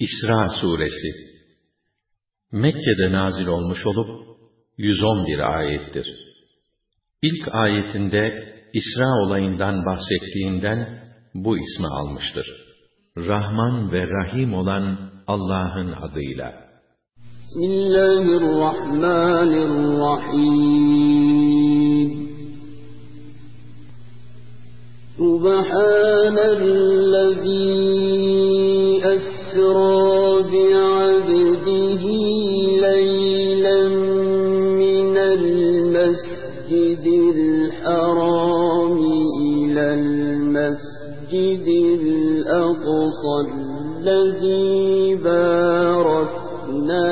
İsra suresi Mekke'de nazil olmuş olup 111 ayettir. İlk ayetinde İsra olayından bahsettiğinden bu ismi almıştır. Rahman ve Rahim olan Allah'ın adıyla. Bismillahirrahmanirrahim. Subhanellezî المسجد الحرام إلى المسجد الأقصى الذي باركنا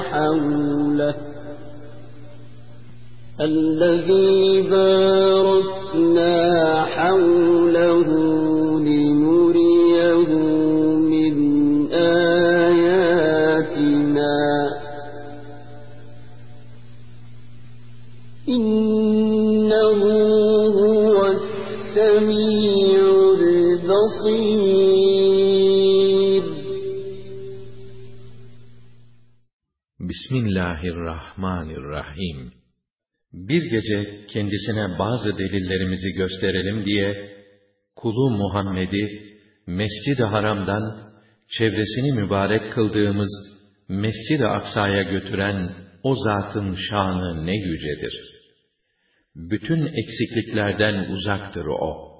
حوله. الذي باركنا حوله. Bismillahirrahmanirrahim. Bir gece kendisine bazı delillerimizi gösterelim diye kulu Muhammed'i Mescid-i Haram'dan çevresini mübarek kıldığımız Mescid-i Aksa'ya götüren o zatın şanı ne yücedir. Bütün eksikliklerden uzaktır o.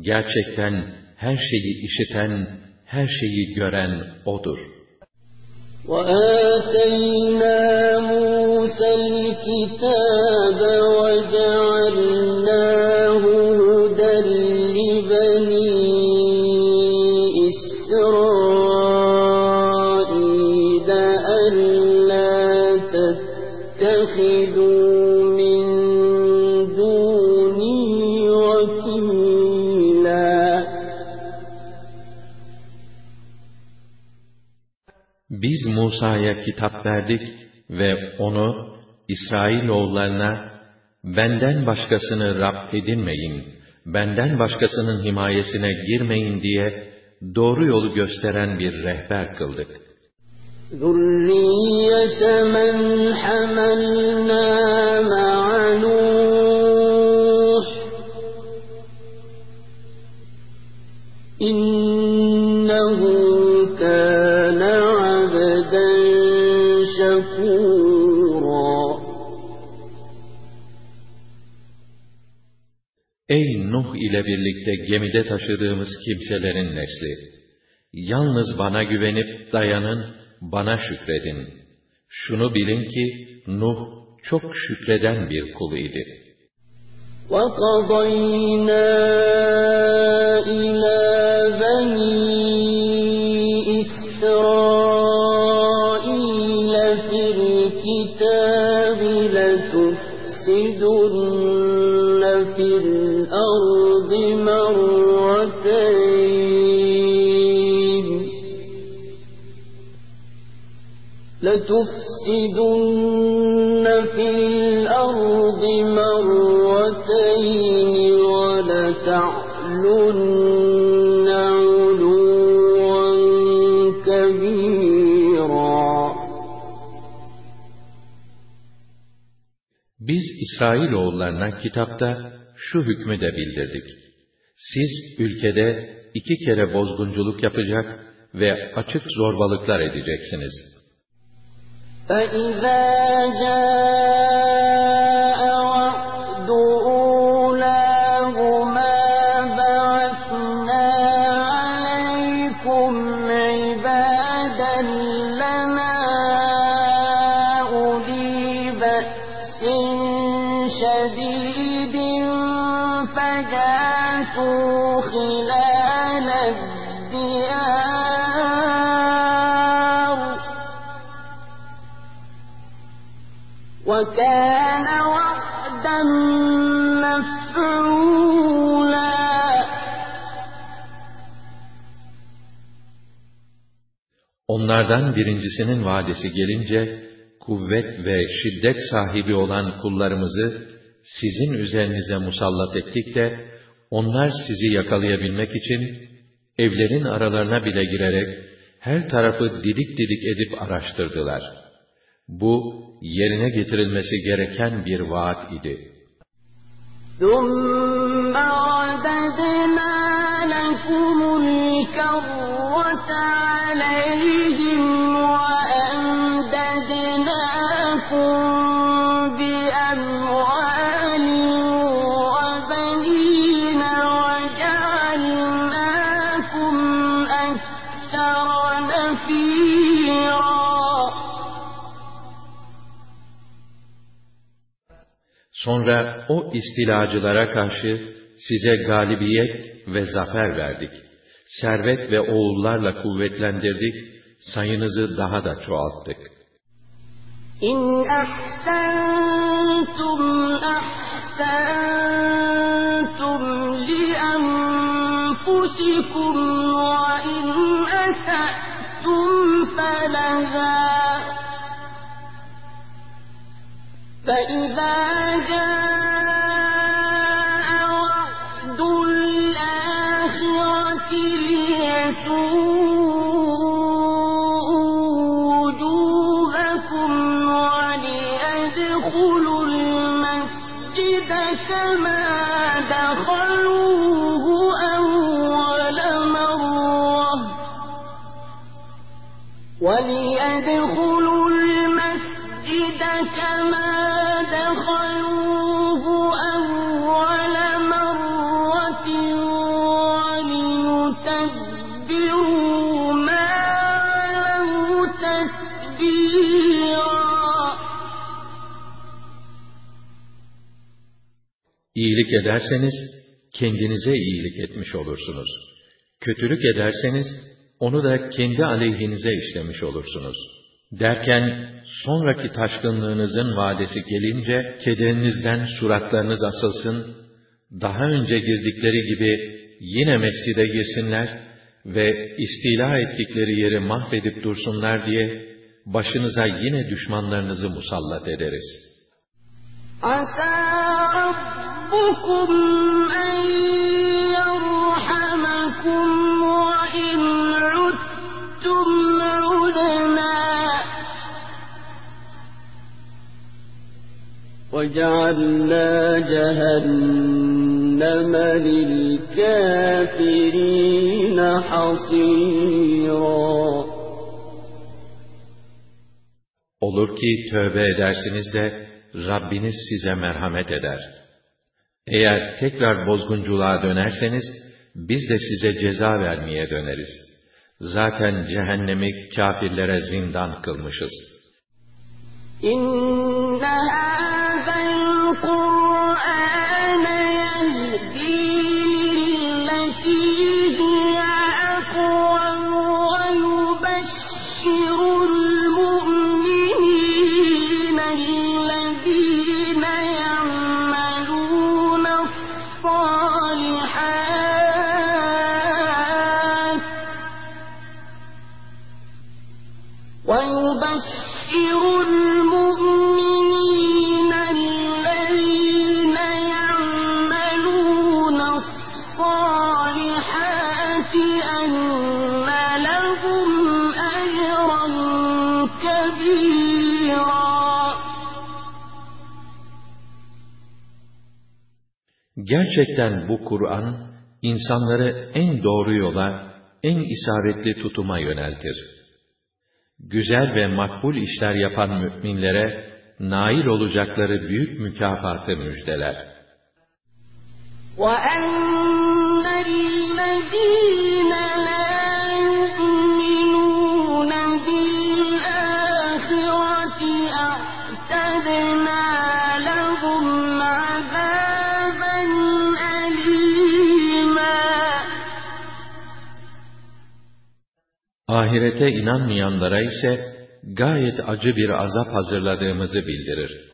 Gerçekten her şeyi işiten, her şeyi gören O'dur. وآتينا موسى الكتاب وجعلناه Musa'ya kitap verdik ve onu İsrailoğullarına benden başkasını Rab edinmeyin, benden başkasının himayesine girmeyin diye doğru yolu gösteren bir rehber kıldık. ذُرِّيَّةَ مَنْ حَمَلْنَا مَعَ Ey Nuh ile birlikte gemide taşıdığımız kimselerin nesli! Yalnız bana güvenip dayanın, bana şükredin. Şunu bilin ki Nuh çok şükreden bir kul idi. وَقَضَيْنَا إِلَى بَنِي لَتُفْسِدُنَّ فِي الْأَرْضِ مَرَّتَيْنِ وَلَتَعْلُنَّ عُلُوًّا كَبِيرًا Biz İsrailoğullarına kitapta şu hükmü de bildirdik. Siz ülkede iki kere bozgunculuk yapacak ve açık zorbalıklar edeceksiniz. فَإِذَا جَاءَ Onlardan birincisinin vadesi gelince, kuvvet ve şiddet sahibi olan kullarımızı sizin üzerinize musallat ettik de, onlar sizi yakalayabilmek için, evlerin aralarına bile girerek, her tarafı didik didik edip araştırdılar. Bu, yerine getirilmesi gereken bir vaat idi. ثُمَّ عَبَدْنَا لَكُمُ الْكَرَّةَ عَلَيْهِمْ Sonra o istilacılara karşı size galibiyet ve zafer verdik. Servet ve oğullarla kuvvetlendirdik, sayınızı daha da çoğalttık. إِنْ أَحْسَنْتُمْ أَحْسَنْتُمْ لِأَنفُسِكُمْ وَإِنْ أَسَأْتُمْ فَلَهَا فَإِذَا İyilik ederseniz kendinize iyilik etmiş olursunuz. Kötülük ederseniz onu da kendi aleyhinize işlemiş olursunuz. Derken sonraki taşkınlığınızın vadesi gelince kederinizden suratlarınız asılsın, daha önce girdikleri gibi yine mescide girsinler ve istila ettikleri yeri mahvedip dursunlar diye başınıza yine düşmanlarınızı musallat ederiz. Asa ربكم أن يرحمكم وإن عدتم عدنا وجعلنا جهنم للكافرين حصيرا Olur ki tövbe edersiniz de Rabbiniz size merhamet eder. Eğer tekrar bozgunculuğa dönerseniz, biz de size ceza vermeye döneriz. Zaten cehennemi kafirlere zindan kılmışız. İnne hâzel Kur'âne yehdi Gerçekten bu Kur'an, insanları en doğru yola, en isabetli tutuma yöneltir. Güzel ve makbul işler yapan müminlere, nail olacakları büyük mükafatı müjdeler. وأن الذين Ahirete inanmayanlara ise gayet acı bir azap hazırladığımızı bildirir.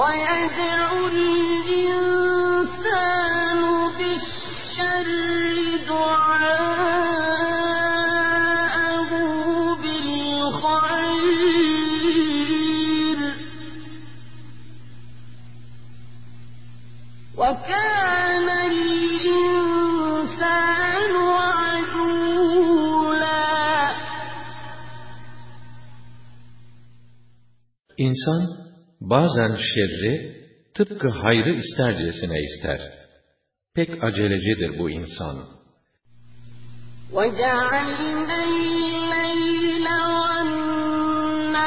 ويدعو الإنسان بالشر دعاءه بالخير وكان İnsan bazen şerri tıpkı hayrı istercesine ister. Pek acelecidir bu insan. وَجَعَلْنَا اللَّيْلَ وَالنَّهَارَ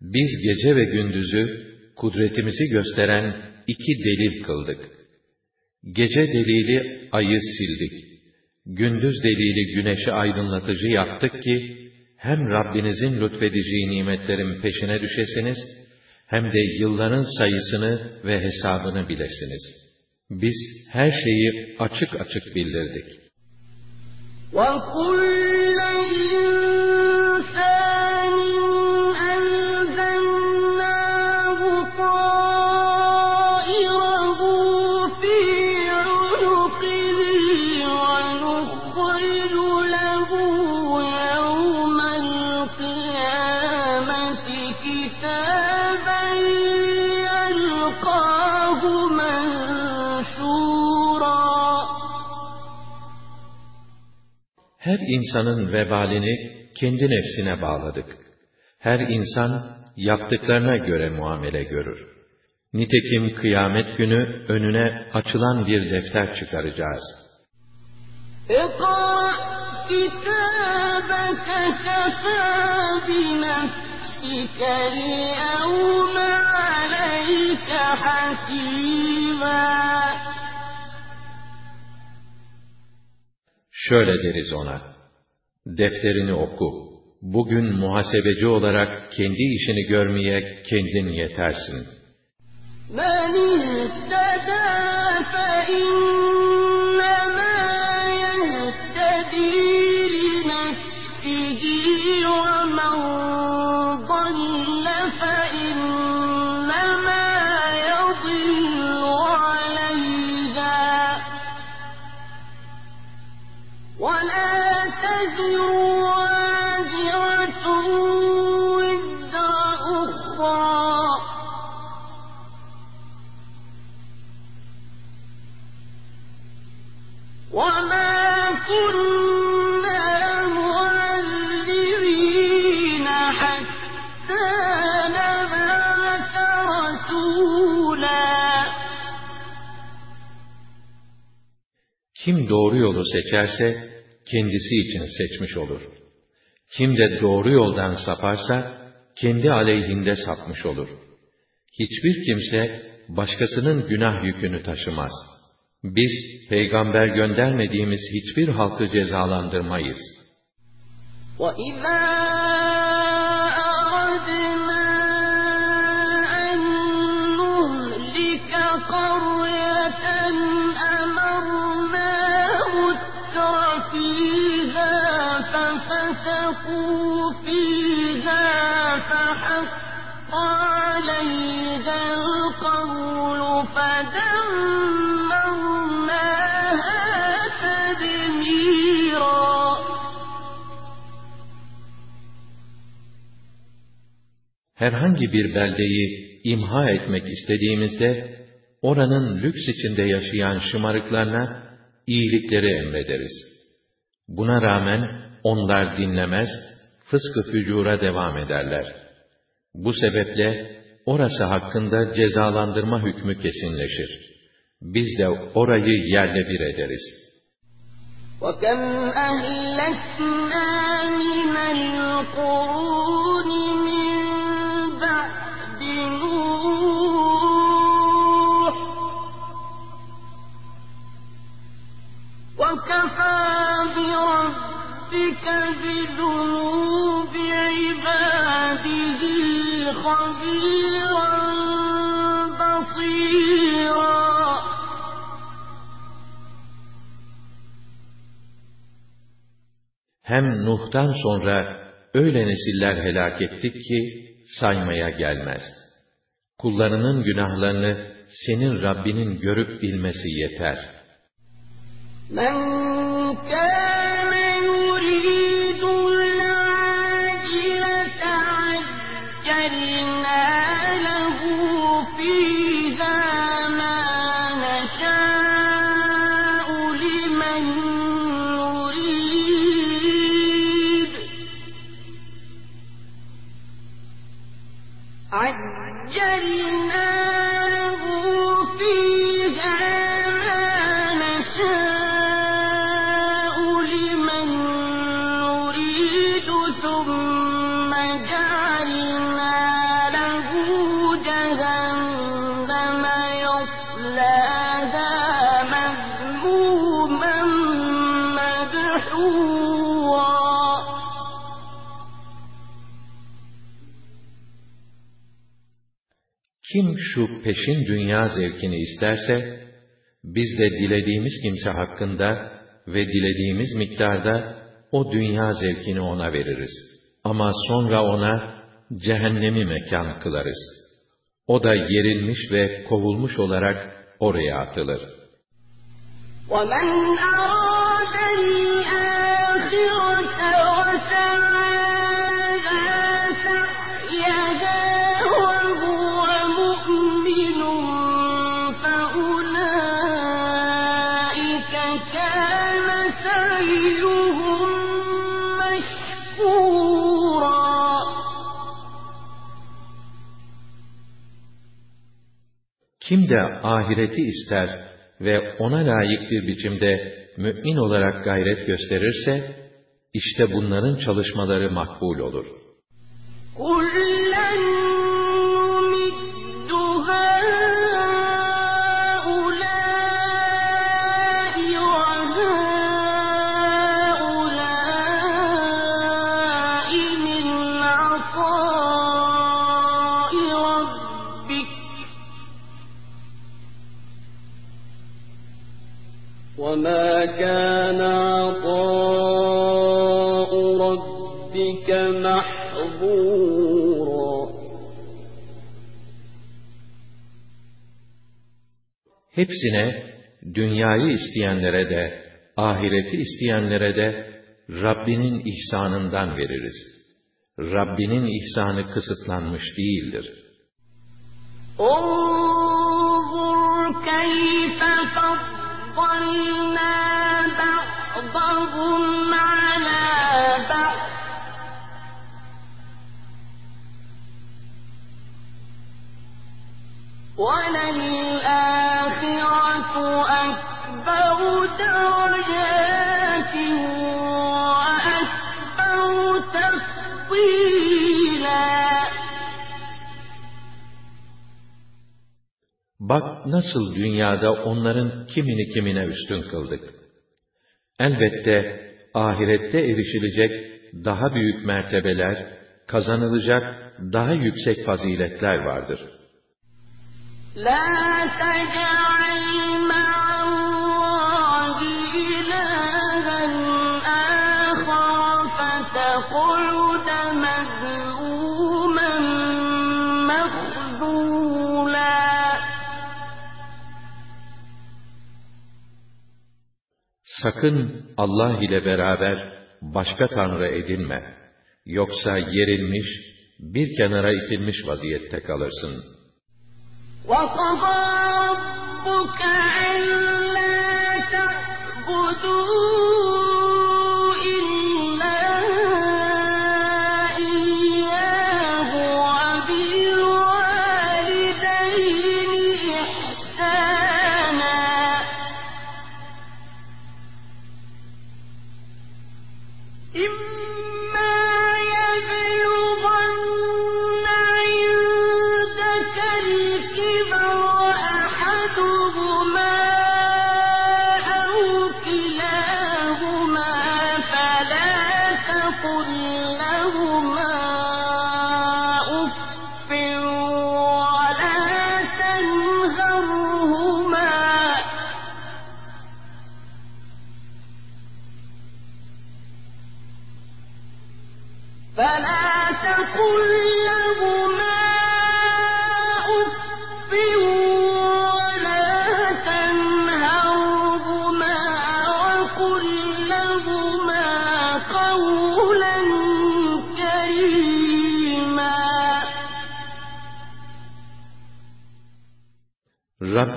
Biz gece ve gündüzü kudretimizi gösteren iki delil kıldık. Gece delili ayı sildik. Gündüz delili güneşi aydınlatıcı yaptık ki, hem Rabbinizin lütfedeceği nimetlerin peşine düşesiniz, hem de yılların sayısını ve hesabını bilesiniz. Biz her şeyi açık açık bildirdik. وَكُلَّ insanın vebalini kendi nefsine bağladık. Her insan yaptıklarına göre muamele görür. Nitekim kıyamet günü önüne açılan bir defter çıkaracağız. Şöyle deriz ona, Defterini oku. Bugün muhasebeci olarak kendi işini görmeye kendin yetersin. من Kim doğru yolu seçerse kendisi için seçmiş olur. Kim de doğru yoldan saparsa kendi aleyhinde sapmış olur. Hiçbir kimse başkasının günah yükünü taşımaz. Biz peygamber göndermediğimiz hiçbir halkı cezalandırmayız. وَإِذَا أَرَدْنَا فَفَسَقُوا فِيهَا فَحَقَّ عَلَيْهَا الْقَوْلُ فَدَمَّرْنَاهَا تَدْمِيرًا Herhangi bir beldeyi imha etmek istediğimizde, oranın lüks içinde yaşayan şımarıklarına iyilikleri emrederiz. Buna rağmen onlar dinlemez, fıskı fücura devam ederler. Bu sebeple orası hakkında cezalandırma hükmü kesinleşir. Biz de orayı yerle bir ederiz. وَكَمْ أَهْلَكْنَا مِنَ الْقُرُونِ مِنْ بَعْدِ نُوحٍ وَكَفَى بِرَبِّكَ hem Nuh'tan sonra öyle nesiller helak ettik ki saymaya gelmez. Kullarının günahlarını senin Rabbinin görüp bilmesi yeter. Men şu peşin dünya zevkini isterse, biz de dilediğimiz kimse hakkında ve dilediğimiz miktarda o dünya zevkini ona veririz. Ama sonra ona cehennemi mekan kılarız. O da yerilmiş ve kovulmuş olarak oraya atılır. ومن أراد الآخرة وسعى سعيهم مشكورا Kim de ahireti ister ve ona layık bir biçimde mümin olarak gayret gösterirse, işte bunların çalışmaları makbul olur. كلا Hepsine, dünyayı isteyenlere de, ahireti isteyenlere de, Rabbinin ihsanından veririz. Rabbinin ihsanı kısıtlanmış değildir. انظر كيف فضلنا بعضهم على بعض وللآخرة Bak nasıl dünyada onların kimini kimine üstün kıldık. Elbette ahirette erişilecek daha büyük mertebeler, kazanılacak daha yüksek faziletler vardır. لا Sakın Allah ile beraber başka tanrı edinme. Yoksa yerilmiş, bir kenara itilmiş vaziyette kalırsın. وقضى ربك ألا تعبدوا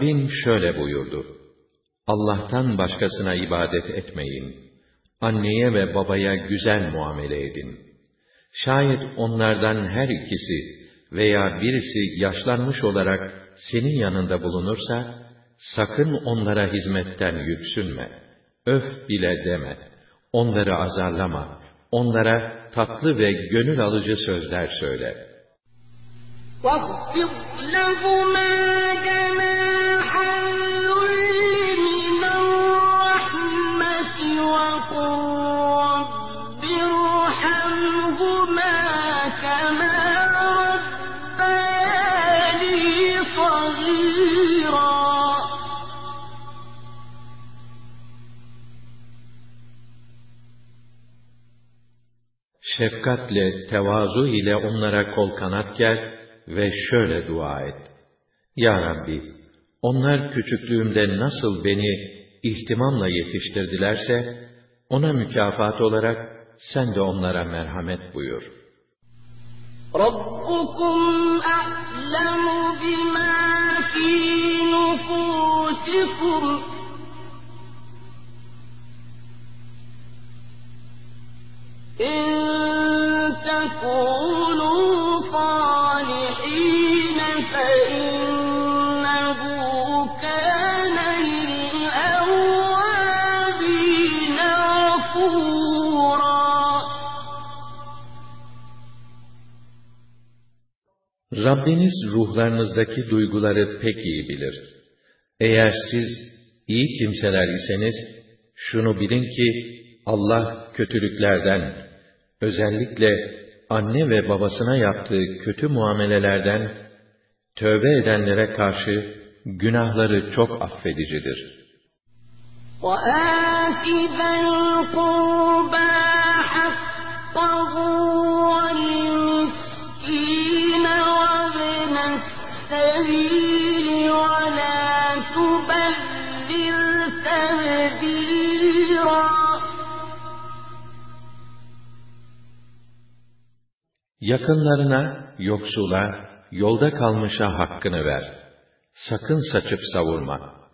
Rabbin şöyle buyurdu. Allah'tan başkasına ibadet etmeyin. Anneye ve babaya güzel muamele edin. Şayet onlardan her ikisi veya birisi yaşlanmış olarak senin yanında bulunursa, sakın onlara hizmetten yüksünme. Öf bile deme. Onları azarlama. Onlara tatlı ve gönül alıcı sözler söyle. واخفض لهما جناح Şefkatle, tevazu ile onlara kol kanat gel ve şöyle dua et. Ya Rabbi, onlar küçüklüğümde nasıl beni ihtimamla yetiştirdilerse, ona mükafat olarak sen de onlara merhamet buyur. ربكم أعلم بما في نفوسكم إن تكونوا صالحين فإنه كان للأوابين غفورا Rabbiniz ruhlarınızdaki duyguları pek iyi bilir. Eğer siz iyi kimseler iseniz, şunu bilin ki Allah kötülüklerden, özellikle anne ve babasına yaptığı kötü muamelelerden, tövbe edenlere karşı günahları çok affedicidir. وآت ذا القربى Yakınlarına, yoksula, yolda kalmışa hakkını ver. Sakın saçıp savurma.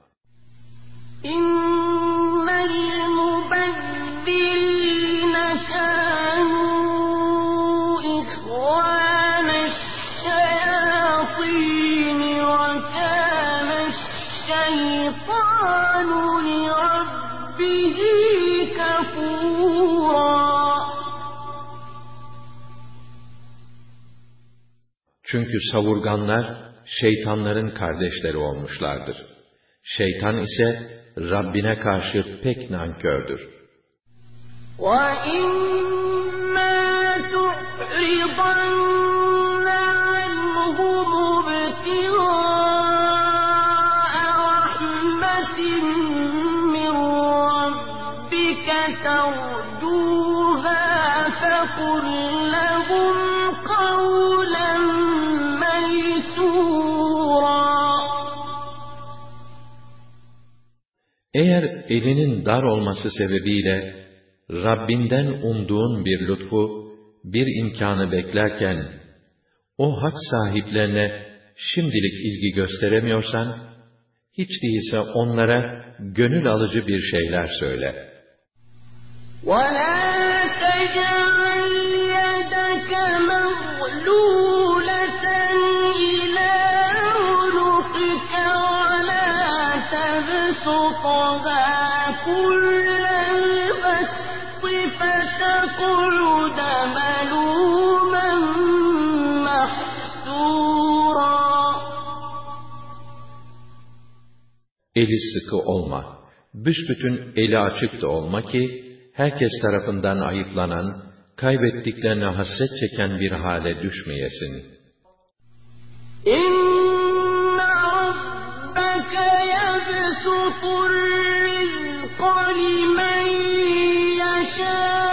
Çünkü savurganlar şeytanların kardeşleri olmuşlardır. Şeytan ise Rabbine karşı pek nankördür. وَإِمَّا تُعْرِضَنَّ عَنْهُمُ ابْتِغَاءَ رَحْمَةٍ مِّن رَّبِّكَ تَرْجُوهَا فَقُل elinin dar olması sebebiyle Rabbinden umduğun bir lütfu, bir imkanı beklerken, o hak sahiplerine şimdilik ilgi gösteremiyorsan, hiç değilse onlara gönül alıcı bir şeyler söyle. ولا تجعل يدك مغلولة Eli sıkı olma, büsbütün eli açık da olma ki, herkes tarafından ayıplanan, kaybettiklerine hasret çeken bir hale düşmeyesin. İnne rabbeke yebsutur rizqa limen yeşâ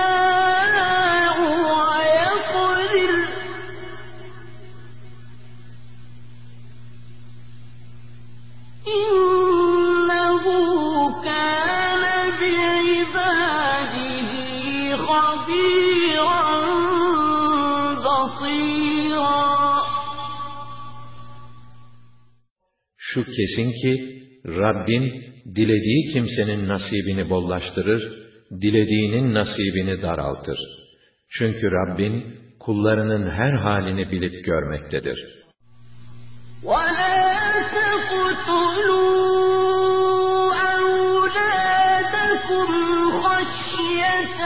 Şu kesin ki Rabbin dilediği kimsenin nasibini bollaştırır, dilediğinin nasibini daraltır. Çünkü Rabbin kullarının her halini bilip görmektedir. ولا تقتلوا أولادكم خشية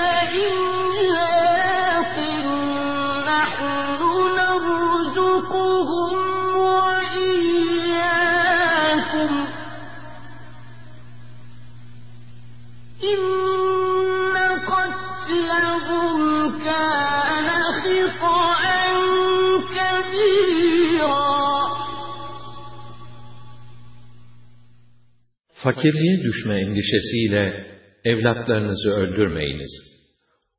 Fakirliğe düşme endişesiyle evlatlarınızı öldürmeyiniz.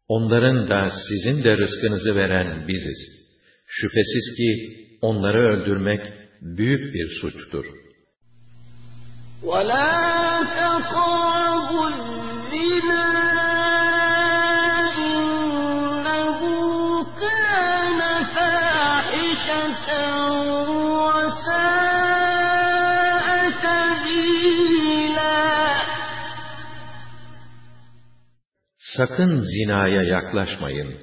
Onların da sizin de rızkınızı veren biziz. Şüphesiz ki onları öldürmek büyük bir suçtur. ولا تقربوا الزنا Sakın zinaya yaklaşmayın.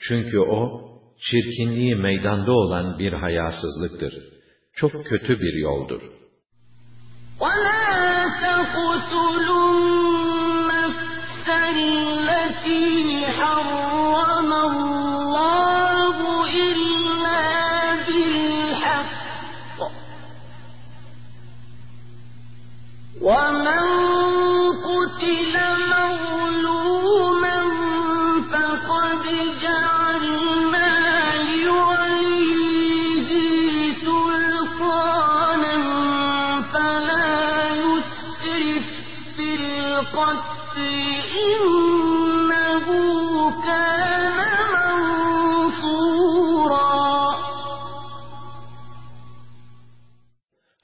Çünkü o, çirkinliği meydanda olan bir hayasızlıktır. Çok kötü bir yoldur. ولا تقتلوا النفس التي حرم الله إلا بالحق ومن قتل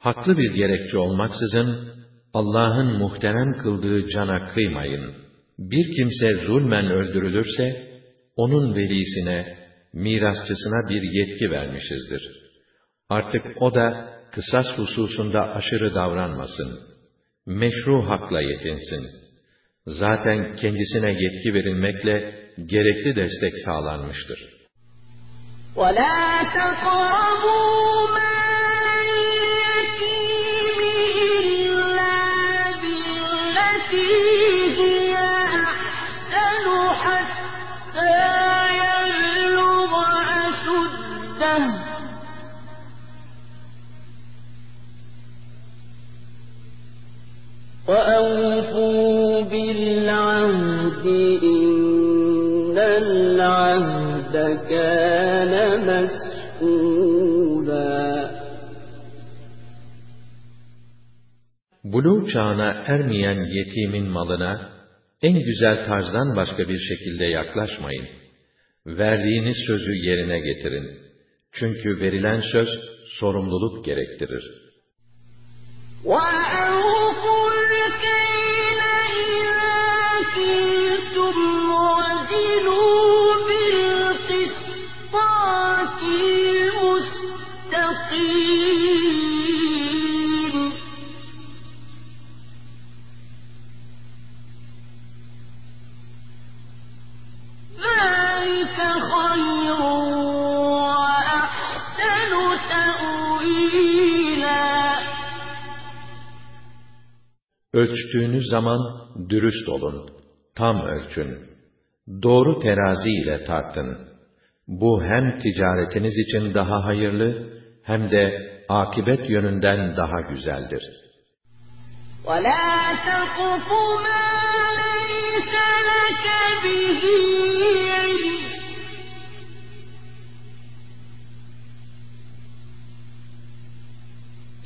Haklı bir gerekçe olmaksızın, Allah'ın muhterem kıldığı cana kıymayın. Bir kimse zulmen öldürülürse, onun velisine, mirasçısına bir yetki vermişizdir. Artık o da kısas hususunda aşırı davranmasın. Meşru hakla yetinsin. Zaten kendisine yetki verilmekle gerekli destek sağlanmıştır. ولا تقربوا the Buluğ çağına ermeyen yetimin malına en güzel tarzdan başka bir şekilde yaklaşmayın. Verdiğiniz sözü yerine getirin. Çünkü verilen söz sorumluluk gerektirir. وأوفوا Ölçtüğünüz zaman dürüst olun. Tam ölçün. Doğru terazi ile tartın. Bu hem ticaretiniz için daha hayırlı hem de akibet yönünden daha güzeldir. ولا تقف ما ليس لك به علم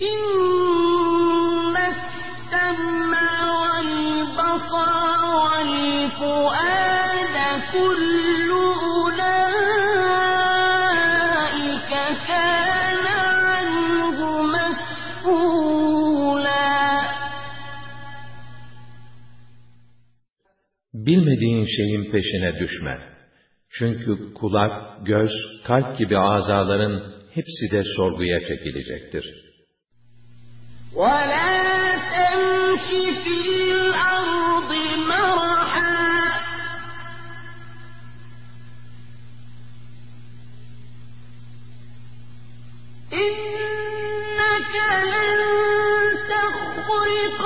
إن Bilmediğin şeyin peşine düşme. Çünkü kulak, göz, kalp gibi azaların hepsi de sorguya çekilecektir. وَلَا تَمْشِ فِي الْأَرْضِ مَرَحًا إِنَّكَ لَن تَخْرِقَ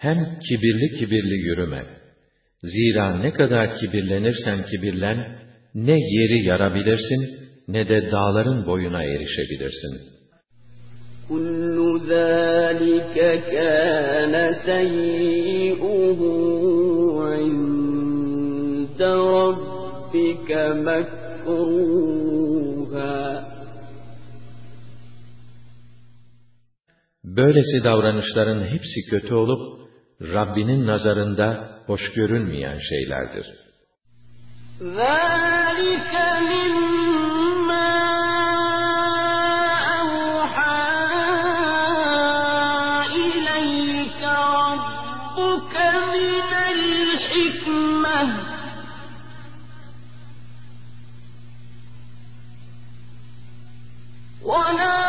Hem kibirli kibirli yürüme. Zira ne kadar kibirlenirsen kibirlen, ne yeri yarabilirsin, ne de dağların boyuna erişebilirsin. كُلُّ ذَٰلِكَ كَانَ سَيِّئُهُ عِندَ رَبِّكَ مَكْرُوهًا Böylesi davranışların hepsi kötü olup, Rabbinin nazarında hoş görülmeyen şeylerdir. ذَٰلِكَ مِمَّا أَوْحَىٰ إِلَيْكَ رَبُّكَ مِنَ الْحِكْمَةِ ۗ وَلَا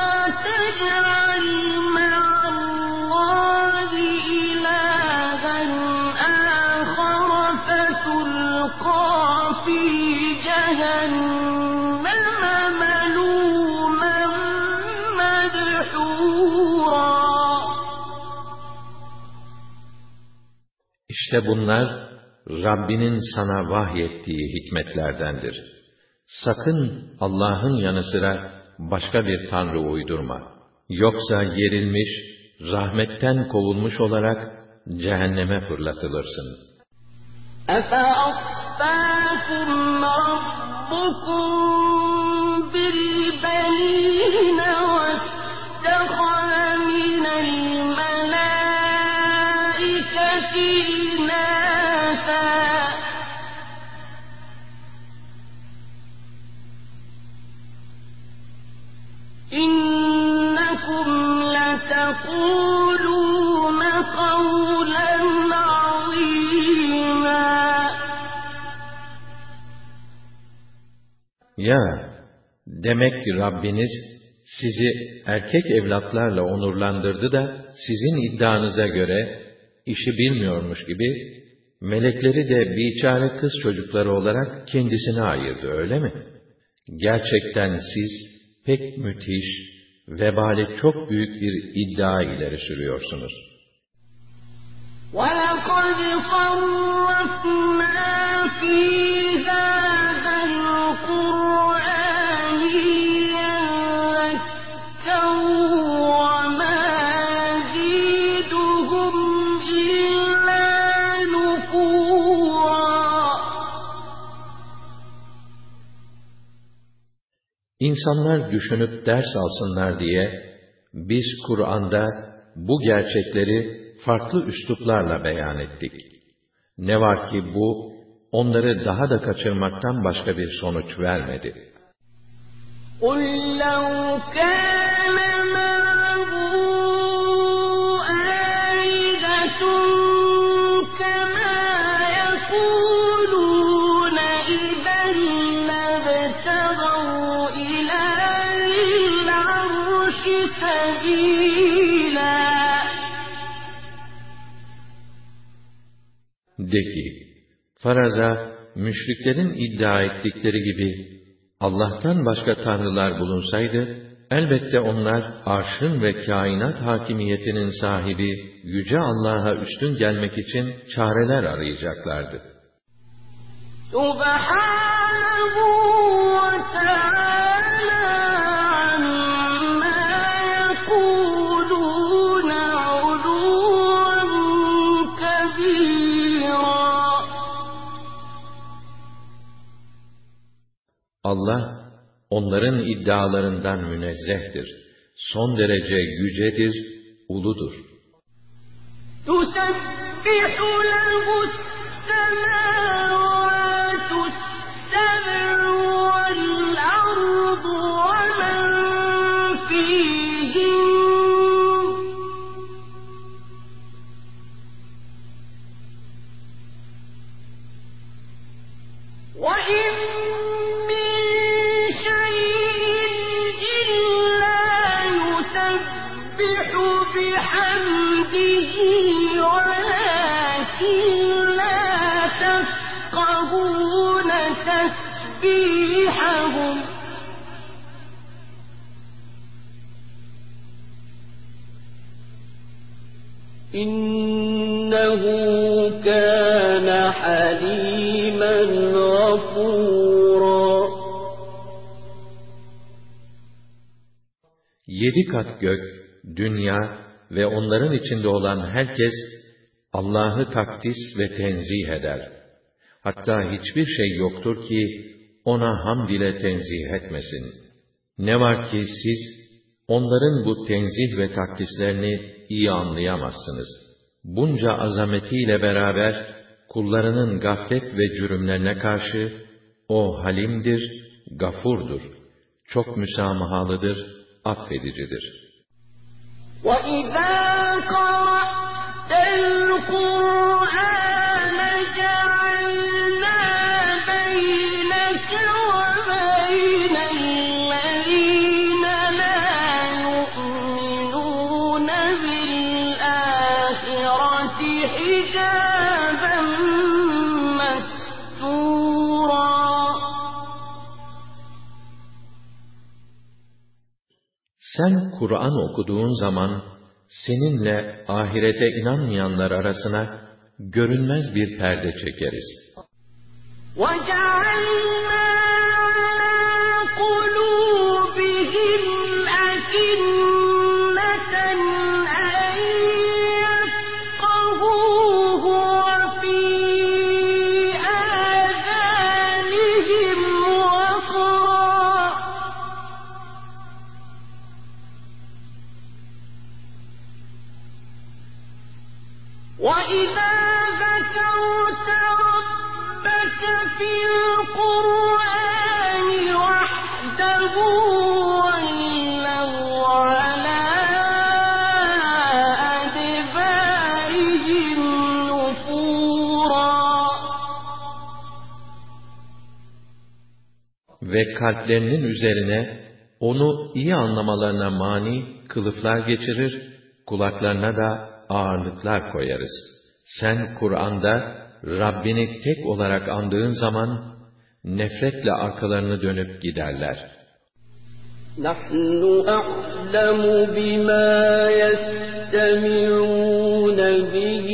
İşte bunlar, Rabbinin sana vahyettiği hikmetlerdendir. Sakın Allah'ın yanı sıra başka bir tanrı uydurma. Yoksa yerilmiş, rahmetten kovulmuş olarak cehenneme fırlatılırsın. أَفَأَصْفَاكُمْ رَبُّكُم بِالْبَنِينَ وَاتَّخَذَ مِنَ Ya, demek ki Rabbiniz sizi erkek evlatlarla onurlandırdı da sizin iddianıza göre işi bilmiyormuş gibi melekleri de biçare kız çocukları olarak kendisine ayırdı öyle mi? Gerçekten siz pek müthiş, vebali çok büyük bir iddia ileri sürüyorsunuz. وَلَقَدْ صَرَّفْنَا فِي İnsanlar düşünüp ders alsınlar diye, biz Kur'an'da bu gerçekleri farklı üsluplarla beyan ettik. Ne var ki bu, onları daha da kaçırmaktan başka bir sonuç vermedi. قُل لَّوْ كَانَ De ki, faraza, müşriklerin iddia ettikleri gibi, Allah'tan başka tanrılar bulunsaydı, elbette onlar arşın ve kainat hakimiyetinin sahibi Yüce Allah'a üstün gelmek için çareler arayacaklardı. Subhanahu ve Teala Allah, onların iddialarından münezzehtir. Son derece yücedir, uludur. تُسَبِّحُ لَهُ إنه كان حليما غفورا Yedi kat gök, dünya ve onların içinde olan herkes Allah'ı takdis ve tenzih eder. Hatta hiçbir şey yoktur ki ona hamd ile tenzih etmesin. Ne var ki siz onların bu tenzih ve takdislerini iyi anlayamazsınız. Bunca azametiyle beraber kullarının gaflet ve cürümlerine karşı o halimdir, gafurdur. Çok müsamahalıdır, affedicidir. وَإِذَا قَرَأْتَ الْقُرْآنَ Sen Kur'an okuduğun zaman seninle ahirete inanmayanlar arasına görünmez bir perde çekeriz. وَجَعَلْنَا kalplerinin üzerine onu iyi anlamalarına mani kılıflar geçirir, kulaklarına da ağırlıklar koyarız. Sen Kur'an'da Rabbini tek olarak andığın zaman nefretle arkalarını dönüp giderler. نحن أعلم بما يستمعون به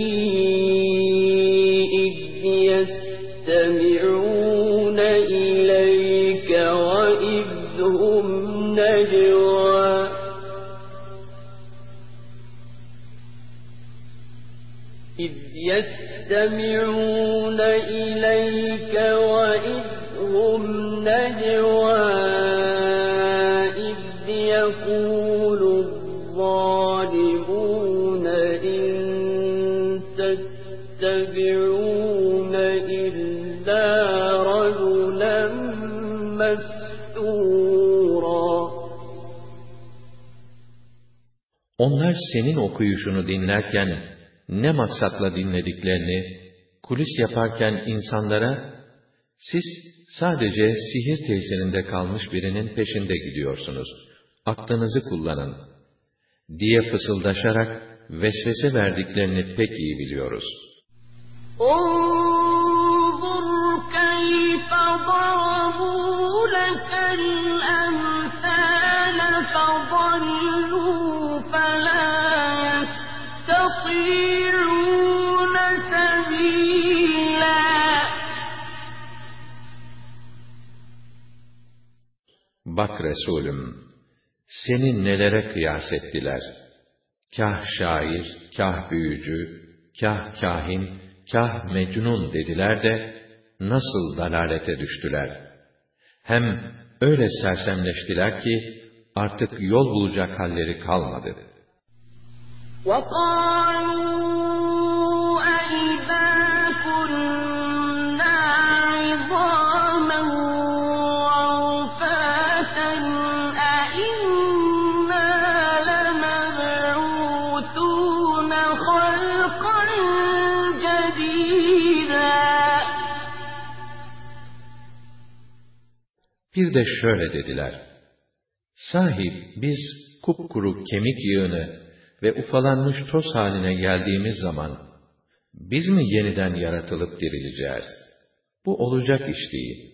يستمعون إليك وإذ هم نجوى إذ يقول الظالمون إن تتبعون إلا رجلا مسحورا Onlar senin okuyuşunu dinlerken ne maksatla dinlediklerini, kulis yaparken insanlara, siz sadece sihir tesirinde kalmış birinin peşinde gidiyorsunuz, aklınızı kullanın, diye fısıldaşarak vesvese verdiklerini pek iyi biliyoruz. انظر كيف ضربوا لك الأمثال فضلوا Bak Resulüm, seni nelere kıyas ettiler? Kah şair, kah büyücü, kah kahin, kah mecnun dediler de, nasıl dalalete düştüler? Hem öyle sersemleştiler ki, artık yol bulacak halleri kalmadı. وقالوا Bir de şöyle dediler. Sahip biz kupkuru kemik yığını ve ufalanmış toz haline geldiğimiz zaman, biz mi yeniden yaratılıp dirileceğiz? Bu olacak iş değil.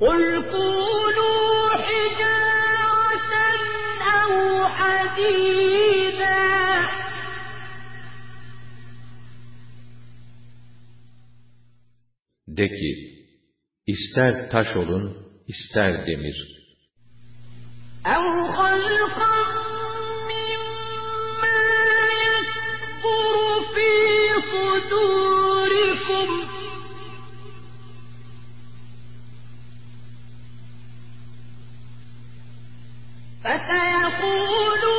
قُلْ كُونُوا حِجَارَةً أَوْ حَدِيدًا De ki, ister taş olun, ister demir. أَوْ خَلْقًا مِّمَّا يَكْبُرُ فِي صُدُورِكُمْ فَسَيَقُولُونَ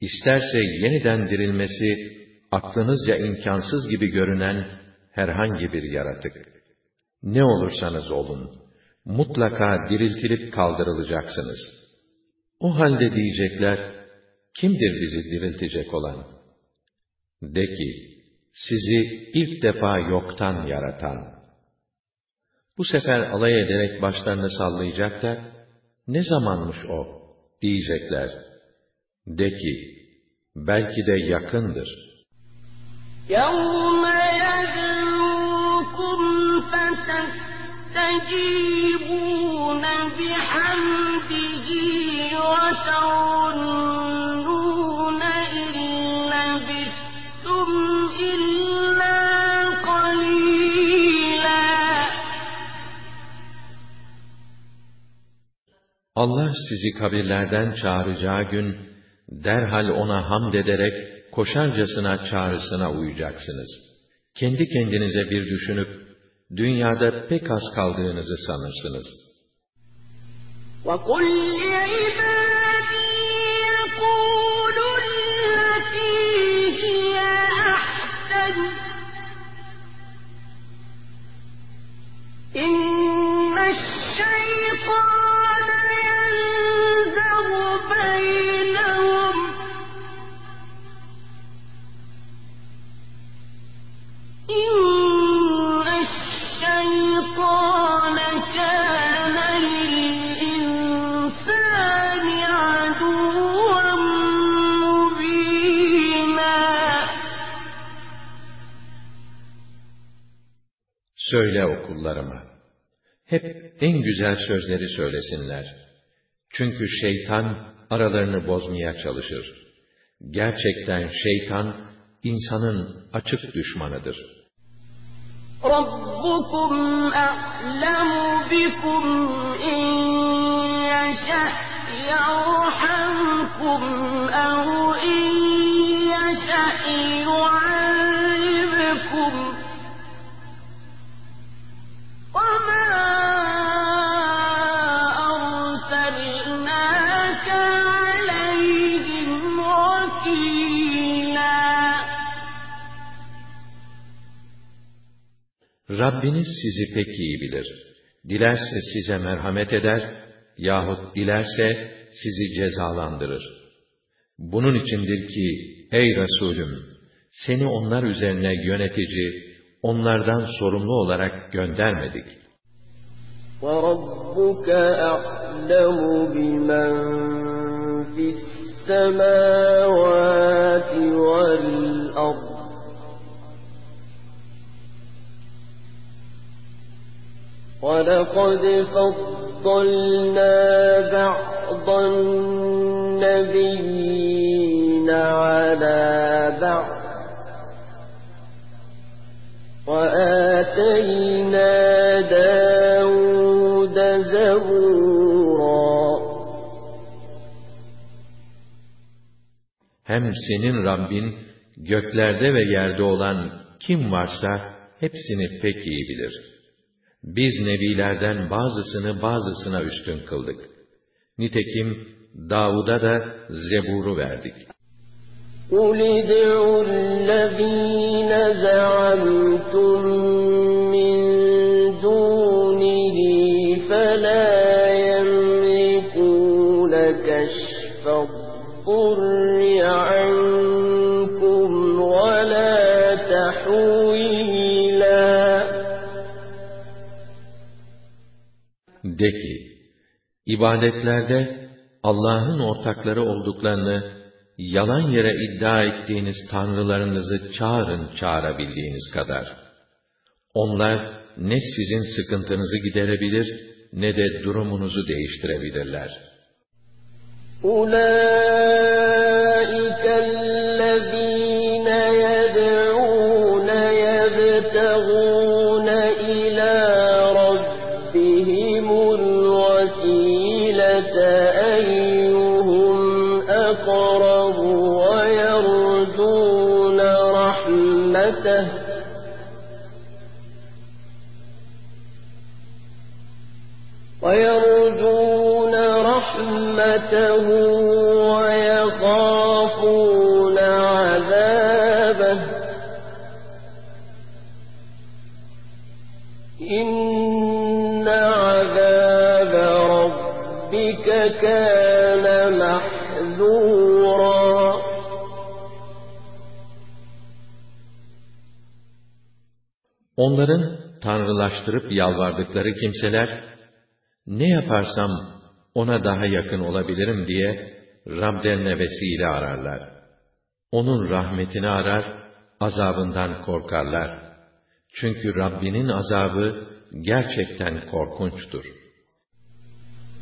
İsterse yeniden dirilmesi, aklınızca imkansız gibi görünen herhangi bir yaratık. Ne olursanız olun, mutlaka diriltilip kaldırılacaksınız. O halde diyecekler, kimdir bizi diriltecek olan? De ki, sizi ilk defa yoktan yaratan. Bu sefer alay ederek başlarını sallayacaklar, ne zamanmış o, diyecekler. De ki, belki de yakındır. Yavrum! فَتَسْتَجِيبُونَ بِحَمْدِهِ وَتَظُنُّونَ إِن لَّبِثْتُمْ إِلَّا قَلِيلًا Allah sizi kabirlerden çağıracağı gün, derhal ona hamd ederek, koşarcasına çağrısına uyacaksınız. Kendi kendinize bir düşünüp, dünyada pek az kaldığınızı sanırsınız. وَقُل لِّعِبَادِي يَقُولُوا الَّتِي هِيَ أَحْسَنُ إِنَّ الشَّيْطَانَ يَنزَغُ بَيْنَهُمْ ۚ Söyle okullarıma, hep en güzel sözleri söylesinler. Çünkü şeytan aralarını bozmaya çalışır. Gerçekten şeytan, insanın açık düşmanıdır. رَبُّكُمْ أَعْلَمُ بِكُمْ إِن يَشَأْ يَرْحَمْكُمْ أَوْ إِن Rabbiniz sizi pek iyi bilir. Dilerse size merhamet eder, yahut dilerse sizi cezalandırır. Bunun içindir ki, ey Resulüm, seni onlar üzerine yönetici, onlardan sorumlu olarak göndermedik. وَرَبُّكَ أَعْلَمُ بِمَن فِي السَّمَاوَاتِ وَالْأَرْضِ وَلَقَدْ فَضَّلْنَا بَعْضَ النَّبِيِّينَ عَلَىٰ بَعْضٍ وَآتَيْنَا دَاوُودَ زَبُورًا Hem senin Rabbin, göklerde ve yerde olan kim varsa hepsini pek iyi bilir. Biz nebilerden bazısını bazısına üstün kıldık. Nitekim Davud'a da Zebur'u verdik. قُلِ ادْعُوا الَّذ۪ينَ زَعَمْتُمْ De ki, ibadetlerde Allah'ın ortakları olduklarını yalan yere iddia ettiğiniz tanrılarınızı çağırın çağırabildiğiniz kadar. Onlar ne sizin sıkıntınızı giderebilir ne de durumunuzu değiştirebilirler. أُولَٰئِكَ Onların tanrılaştırıp yalvardıkları kimseler, ne yaparsam ona daha yakın olabilirim diye Rablerine vesile ararlar. Onun rahmetini arar, azabından korkarlar. Çünkü Rabbinin azabı gerçekten korkunçtur.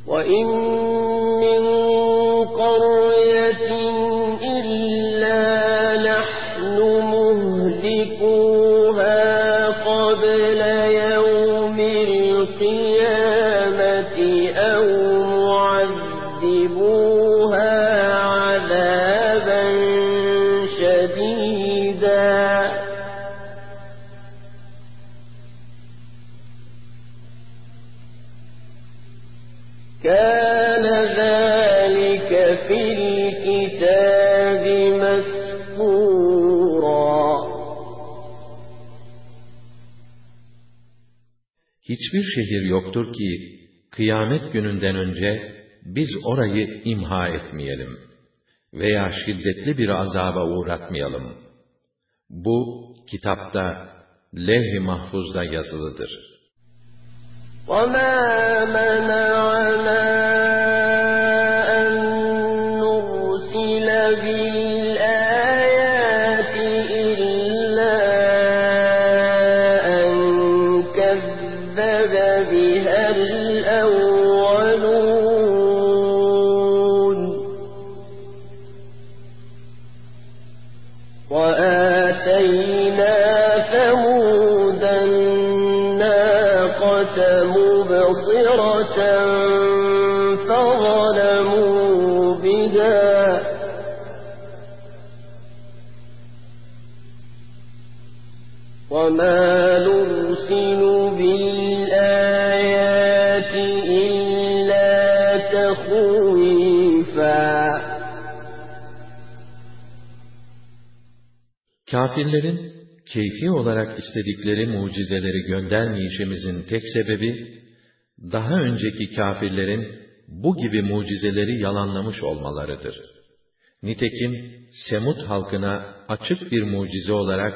وَإِن مِّن قَرْيَةٍ Hiçbir şehir yoktur ki, kıyamet gününden önce biz orayı imha etmeyelim veya şiddetli bir azaba uğratmayalım. Bu, kitapta, levh-i mahfuzda yazılıdır. وَمَا مَنَعَنَا Kafirlerin keyfi olarak istedikleri mucizeleri göndermeyişimizin tek sebebi, daha önceki kafirlerin bu gibi mucizeleri yalanlamış olmalarıdır. Nitekim Semud halkına açık bir mucize olarak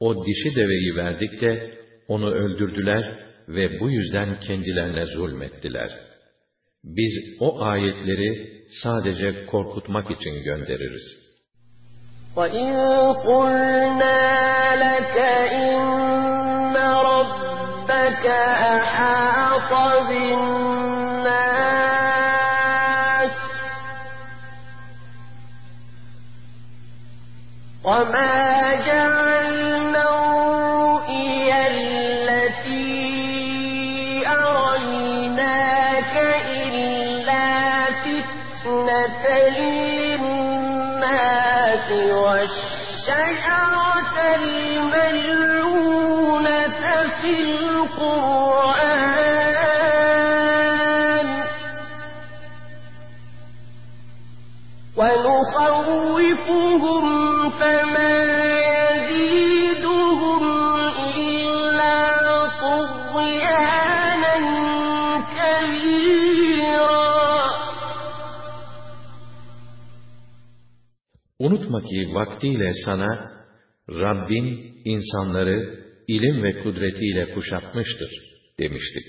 o dişi deveyi verdik de onu öldürdüler ve bu yüzden kendilerine zulmettiler. Biz o ayetleri sadece korkutmak için göndeririz. وَإِن قُلْنَا لَكَ إِنَّ رَبَّكَ أَحَاطَ بِالنَّاسِ وَمَا Ki vaktiyle sana Rabbin insanları ilim ve kudretiyle kuşatmıştır demiştik.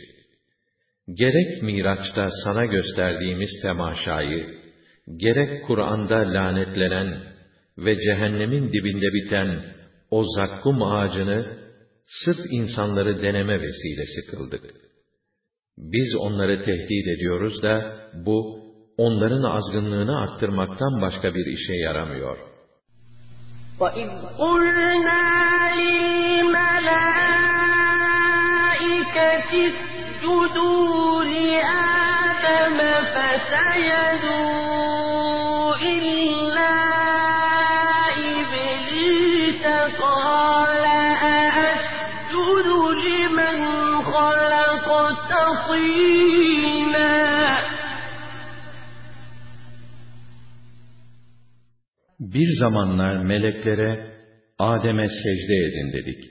Gerek Miraç'ta sana gösterdiğimiz temaşayı, gerek Kur'an'da lanetlenen ve cehennemin dibinde biten o zakkum ağacını sırf insanları deneme vesilesi kıldık. Biz onları tehdit ediyoruz da bu onların azgınlığını arttırmaktan başka bir işe yaramıyor. وَإِذْ قُلْنَا لِلْمَلَائِكَةِ اسْجُدُوا لِآدَمَ فَسَجَدُوا Bir zamanlar meleklere Adem'e secde edin dedik.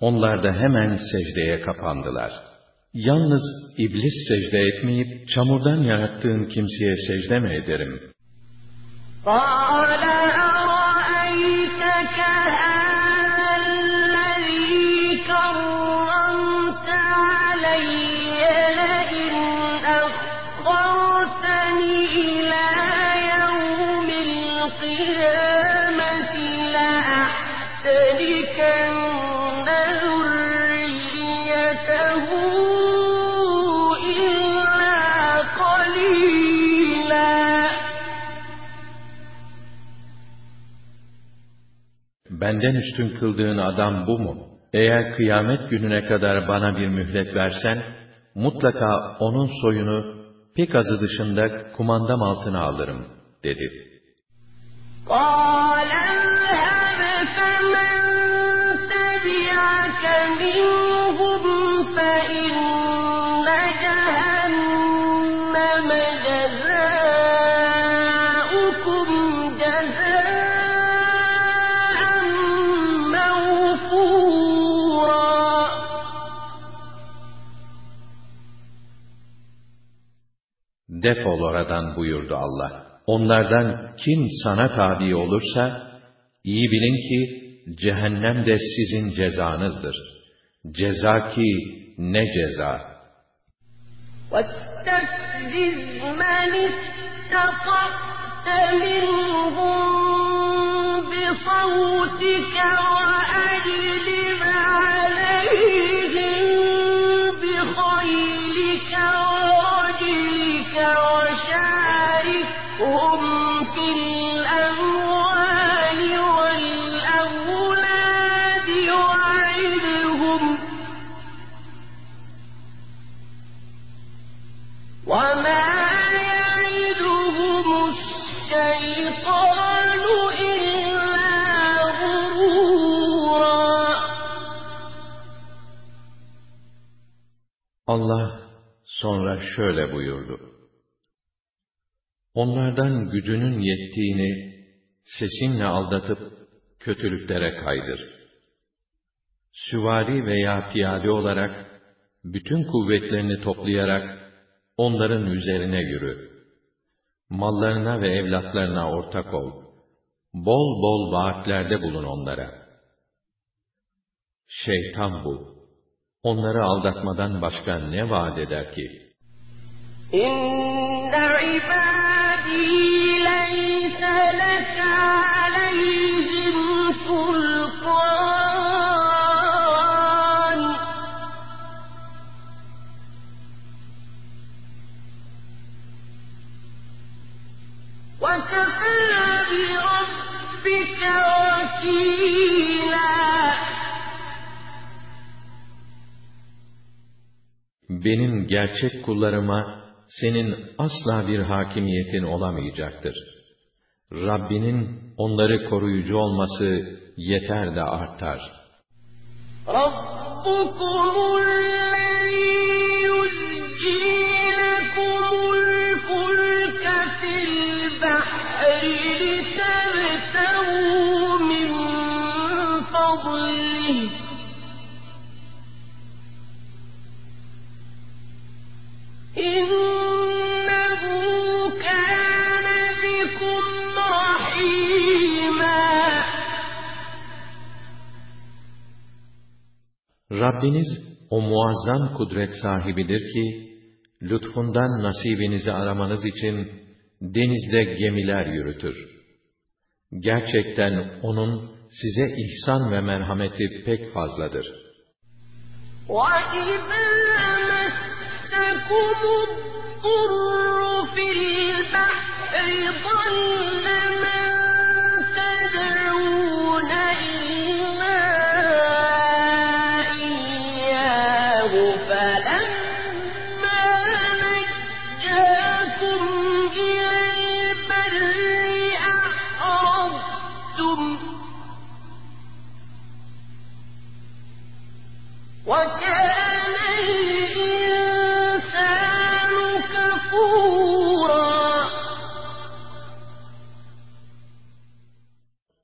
Onlar da hemen secdeye kapandılar. Yalnız iblis secde etmeyip çamurdan yarattığın kimseye secde mi ederim? قال أرأيتك Benden üstün kıldığın adam bu mu? Eğer kıyamet gününe kadar bana bir mühlet versen, mutlaka onun soyunu pek azı dışında kumandam altına alırım, dedi. قال Defol oradan buyurdu Allah. Onlardan kim sana tabi olursa, iyi bilin ki cehennem de sizin cezanızdır. Ceza ki ne ceza. واستفزز من استطعت منهم بصوتك وأجلب sonra şöyle buyurdu. Onlardan gücünün yettiğini sesinle aldatıp kötülüklere kaydır. Süvari veya piyade olarak bütün kuvvetlerini toplayarak onların üzerine yürü. Mallarına ve evlatlarına ortak ol. Bol bol vaatlerde bulun onlara. Şeytan bu. Onları aldatmadan başka ne vaat eder ki? إن عبادي ليس لك عليهم سلطان وكفى بربك وكيلا Benim gerçek kullarıma senin asla bir hakimiyetin olamayacaktır. Rabbinin onları koruyucu olması yeter de artar. رب Rabbiniz o muazzam kudret sahibidir ki, lütfundan nasibinizi aramanız için denizde gemiler yürütür. Gerçekten O'nun size ihsan ve merhameti pek fazladır. وَإِذَا مَسَّكُمُ الضُّرُّ فِي الْبَحْرِ ضَلَّ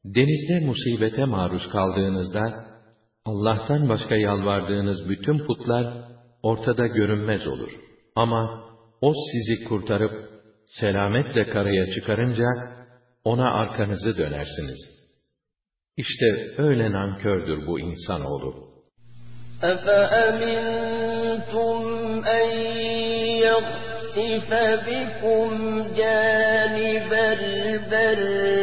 Denizde musibete maruz kaldığınızda, Allah'tan başka yalvardığınız bütün putlar ortada görünmez olur. Ama o sizi kurtarıp selametle karaya çıkarınca ona arkanızı dönersiniz. İşte öyle nankördür bu insanoğlu. أَفَأَمِنْتُمْ أَنْ يَخْسِفَ بِكُمْ جَانِبَ الْبَرِّ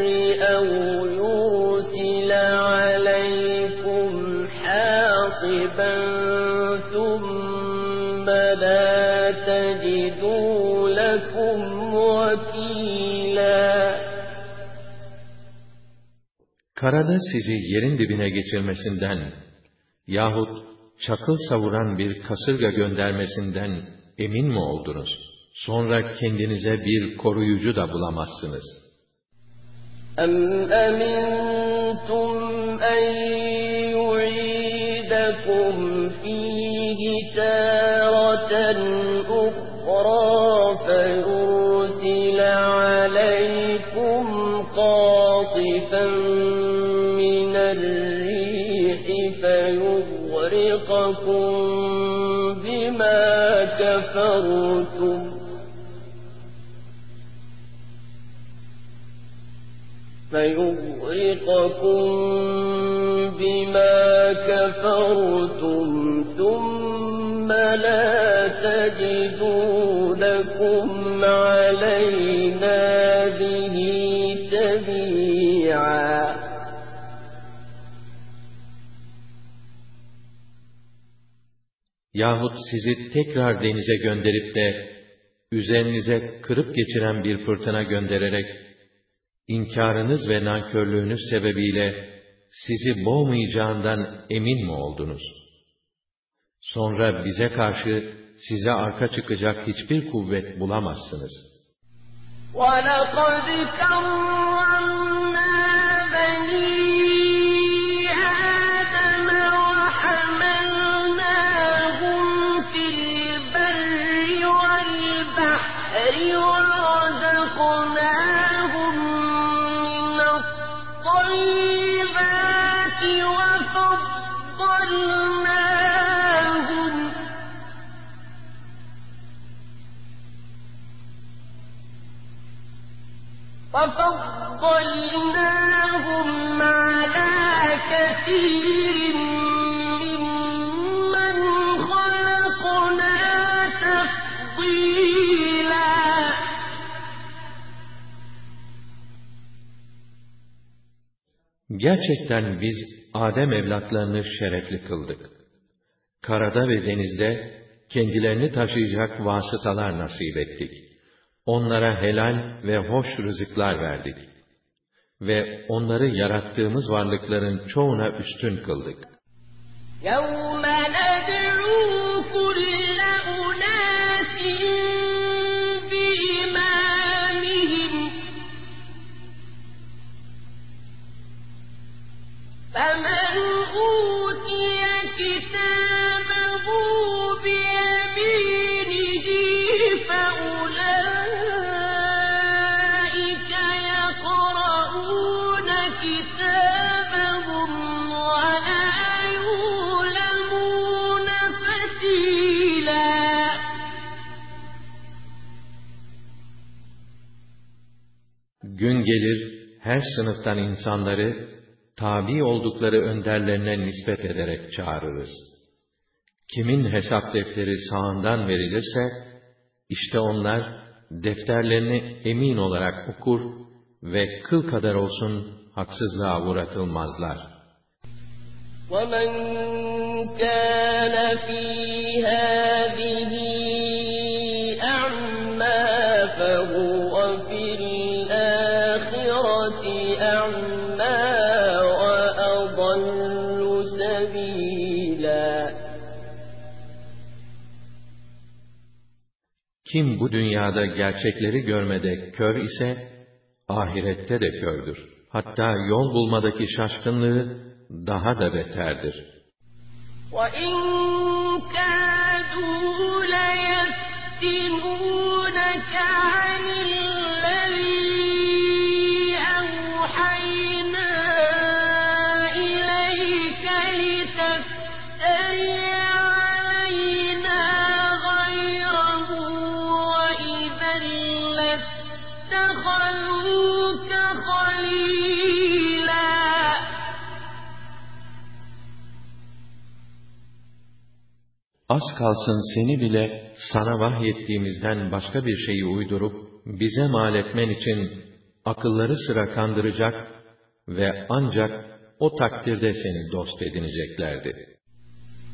Karada sizi yerin dibine geçirmesinden yahut çakıl savuran bir kasırga göndermesinden emin mi oldunuz? Sonra kendinize bir koruyucu da bulamazsınız. أَمْ أَمِنْتُمْ أَنْ كفرتم فيغرقكم بما كفرتم ثم لا تجدوا yahut sizi tekrar denize gönderip de üzerinize kırıp geçiren bir fırtına göndererek inkarınız ve nankörlüğünüz sebebiyle sizi boğmayacağından emin mi oldunuz? Sonra bize karşı size arka çıkacak hiçbir kuvvet bulamazsınız. وَلَقَدْ كَرَّمْنَا وفضلناهم على كثير ممن خلقنا تفضيلا Gerçekten biz Adem evlatlarını şerefli kıldık. Karada ve denizde kendilerini taşıyacak vasıtalar nasip ettik. Onlara helal ve hoş rızıklar verdik. Ve onları yarattığımız varlıkların çoğuna üstün kıldık. يَوْمَ نَدْعُو كُلَّ أُنَاسٍ بِإِمَامِهِمْ فَمَنْ Gün gelir, her sınıftan insanları, tabi oldukları önderlerine nispet ederek çağırırız. Kimin hesap defteri sağından verilirse, işte onlar, defterlerini emin olarak okur ve kıl kadar olsun haksızlığa uğratılmazlar. ومن كان في هذه Kim bu dünyada gerçekleri görmede kör ise, ahirette de kördür. Hatta yol bulmadaki şaşkınlığı daha da beterdir. وإن كادوا ليفتنونك عن Az kalsın seni bile sana vahyettiğimizden başka bir şeyi uydurup bize mal etmen için akılları sıra kandıracak ve ancak o takdirde seni dost edineceklerdi.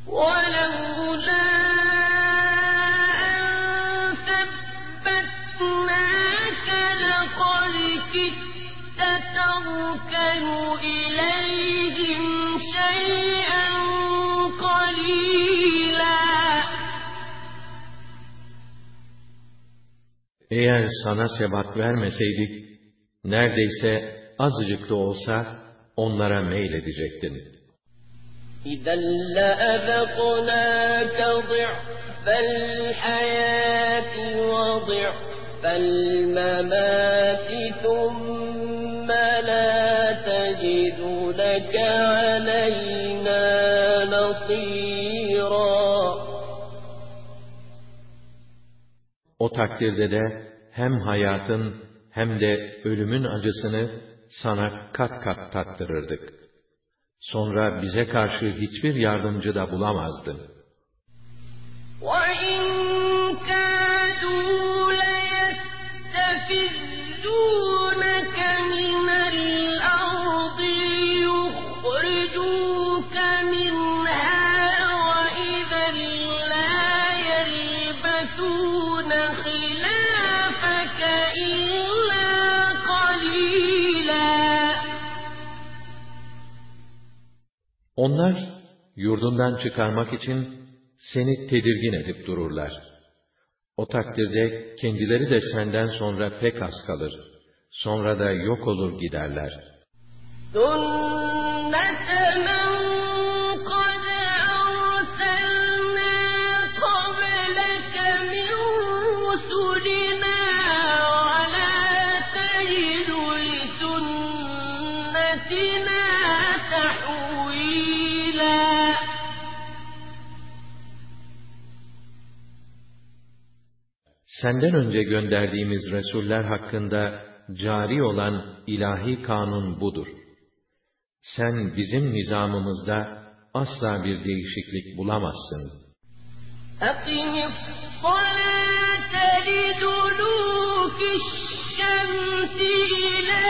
ولولا Eğer sana sebat vermeseydik, neredeyse azıcık da olsa onlara meyledecektin. اِذَا لَأَذَقْنَاكَ ضِعْفَ الْحَيَاةِ وَضِعْفَ الْمَمَاتِ ثُمَّ لَا تَجِدُ لَكَ O takdirde de hem hayatın hem de ölümün acısını sana kat kat tattırırdık. Sonra bize karşı hiçbir yardımcı da bulamazdın. Why? Onlar yurdundan çıkarmak için seni tedirgin edip dururlar. O takdirde kendileri de senden sonra pek az kalır. Sonra da yok olur giderler. Senden önce gönderdiğimiz Resuller hakkında cari olan ilahi kanun budur. Sen bizim nizamımızda asla bir değişiklik bulamazsın. أقم الصلاة لدلوك الشمس إلى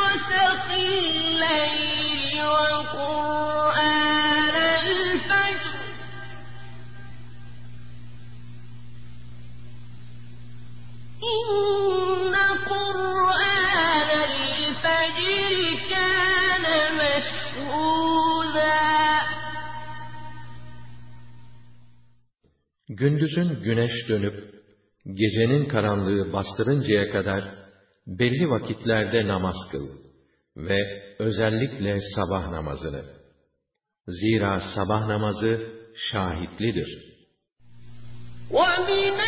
غسق الليل إن قرآن الفجر كان مشهودا Gündüzün güneş dönüp, gecenin karanlığı bastırıncaya kadar belli vakitlerde namaz kıl ve özellikle sabah namazını. Zira sabah namazı şahitlidir. ومن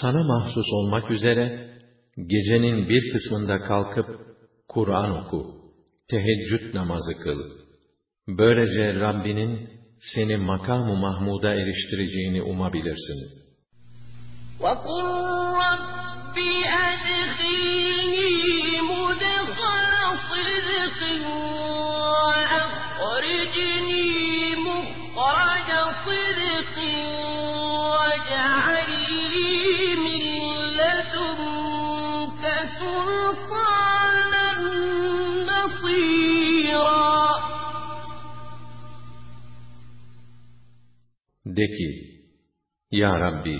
sana mahsus olmak üzere gecenin bir kısmında kalkıp Kur'an oku, teheccüd namazı kıl.'' Böylece Rabbinin seni makamı Mahmud'a eriştireceğini umabilirsin. وقل رب أدخلني مدخل صدق De ki, Ya Rabbi,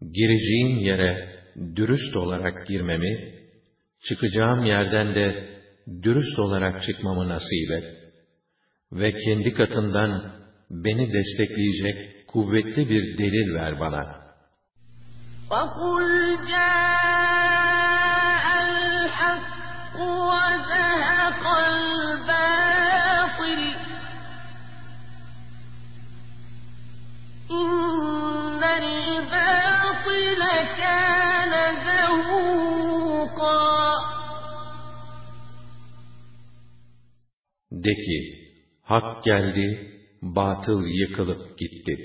gireceğim yere dürüst olarak girmemi, çıkacağım yerden de dürüst olarak çıkmamı nasip et ve kendi katından beni destekleyecek kuvvetli bir delil ver bana. وقل جاء الحق وزهق إن الباطل كان زهوقا De ki, hak geldi, batıl yıkılıp gitti.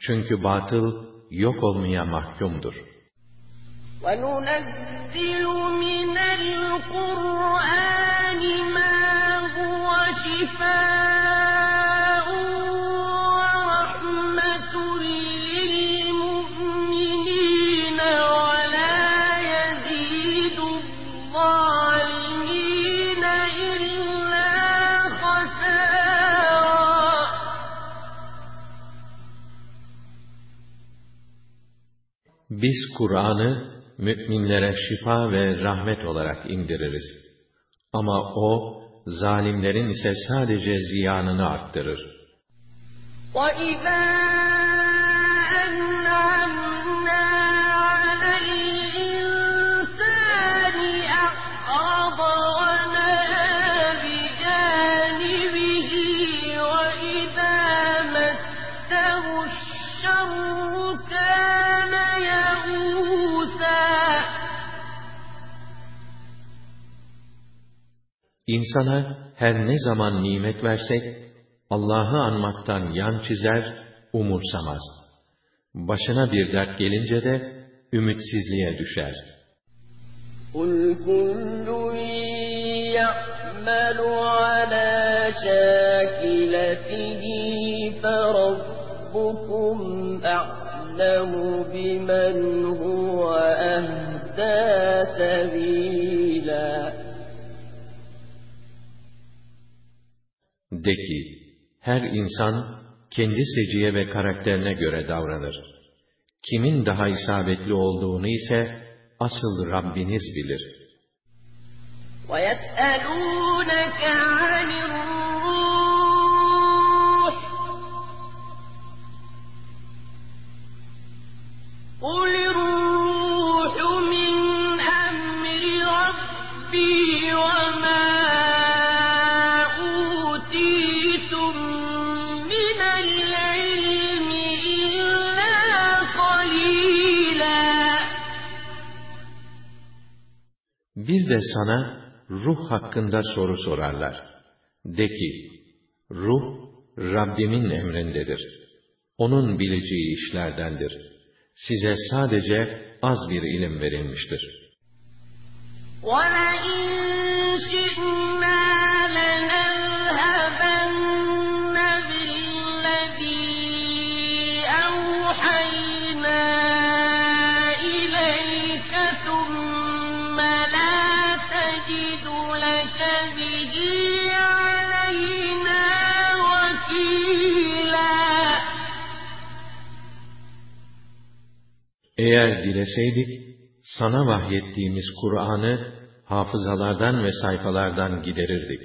Çünkü batıl yok olmaya mahkumdur. وننزل من القرآن ما هو شفاء Biz Kur'an'ı müminlere şifa ve rahmet olarak indiririz. Ama o, zalimlerin ise sadece ziyanını arttırır. وَإِذَا İnsana her ne zaman nimet versek, Allah'ı anmaktan yan çizer, umursamaz. Başına bir dert gelince de ümitsizliğe düşer. قل كل يعمل على شاكلته فربكم أعلم بمن هو أهدى سبيلا De ki, her insan kendi seciye ve karakterine göre davranır. Kimin daha isabetli olduğunu ise asıl Rabbiniz bilir. وَيَسْأَلُونَكَ عَنِ الرُّوحِ قُلِ Bir de sana ruh hakkında soru sorarlar. De ki, ruh Rabbimin emrindedir. Onun bileceği işlerdendir. Size sadece az bir ilim verilmiştir. وَلَئِن Eğer dileseydik, sana vahyettiğimiz Kur'an'ı hafızalardan ve sayfalardan giderirdik.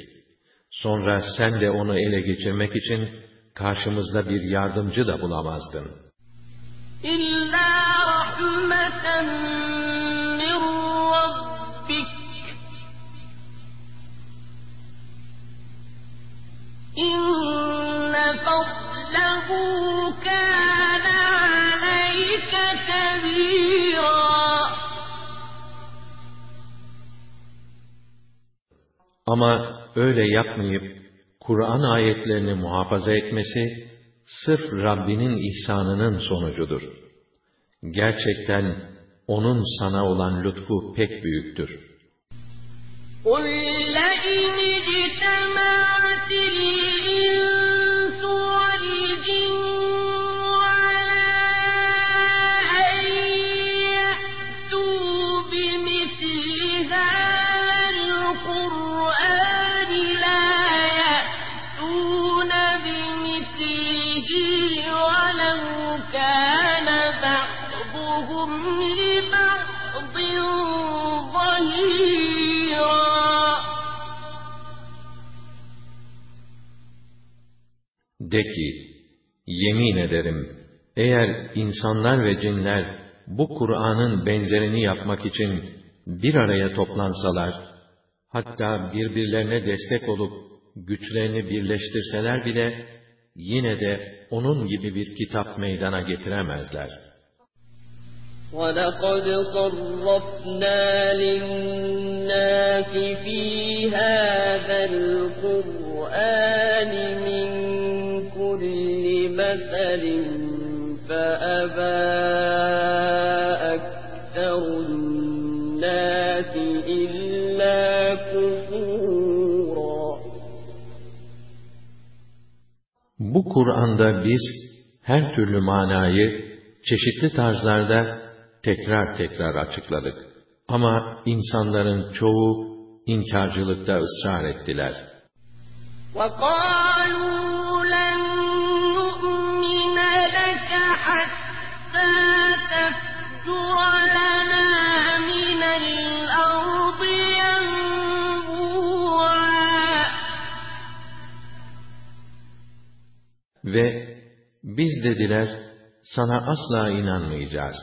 Sonra sen de onu ele geçirmek için karşımızda bir yardımcı da bulamazdın. İlla rahmeten min Rabbik. İnne fadlehu kâ Ama öyle yapmayıp Kur'an ayetlerini muhafaza etmesi sırf Rabbinin ihsanının sonucudur. Gerçekten onun sana olan lütfu pek büyüktür. قل لئن اجتمعت De ki, yemin ederim, eğer insanlar ve cinler bu Kur'an'ın benzerini yapmak için bir araya toplansalar, hatta birbirlerine destek olup güçlerini birleştirseler bile, yine de onun gibi bir kitap meydana getiremezler. وَلَقَدْ صَرَّفْنَا لِلنَّاسِ فِي هَذَا الْقُرْآنِ Bu Kur'an'da biz her türlü manayı çeşitli tarzlarda tekrar tekrar açıkladık. Ama insanların çoğu inkarcılıkta ısrar ettiler. وقالوا Ve biz dediler, sana asla inanmayacağız.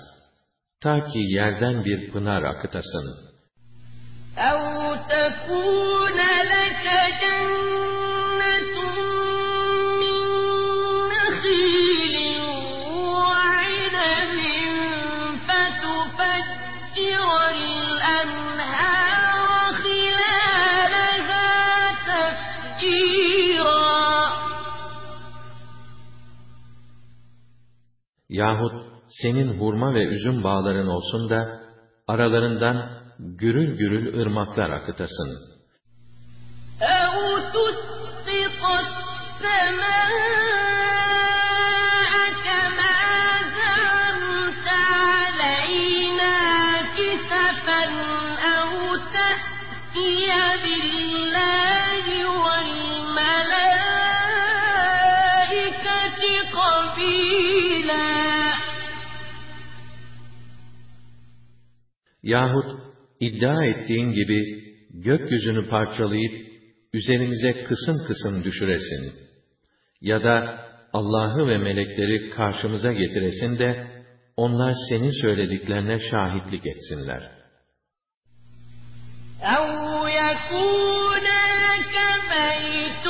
Ta ki yerden bir pınar akıtasın. أو تكون Yahut senin hurma ve üzüm bağların olsun da, aralarından gürül gürül ırmaklar akıtasın. أو تسقط السماء Yahut iddia ettiğin gibi gökyüzünü parçalayıp üzerimize kısım kısım düşüresin. Ya da Allah'ı ve melekleri karşımıza getiresin de onlar senin söylediklerine şahitlik etsinler. أو يكون لك بيت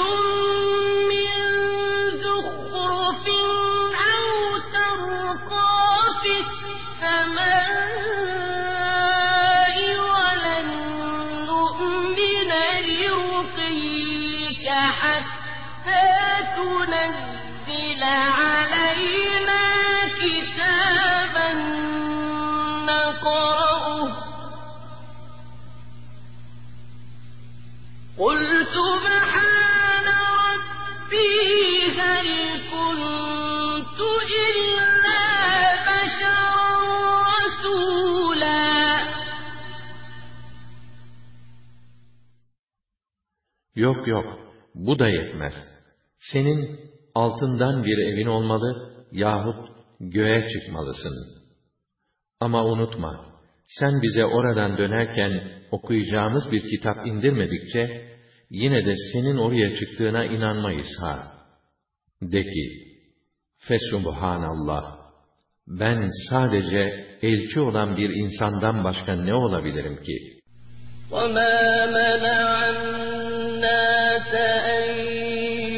Yok yok, bu da yetmez. Senin altından bir evin olmalı yahut göğe çıkmalısın. Ama unutma, sen bize oradan dönerken okuyacağımız bir kitap indirmedikçe, yine de senin oraya çıktığına inanmayız ha. De ki, Fesubhanallah, ben sadece elçi olan bir insandan başka ne olabilirim ki? وما منع الناس أن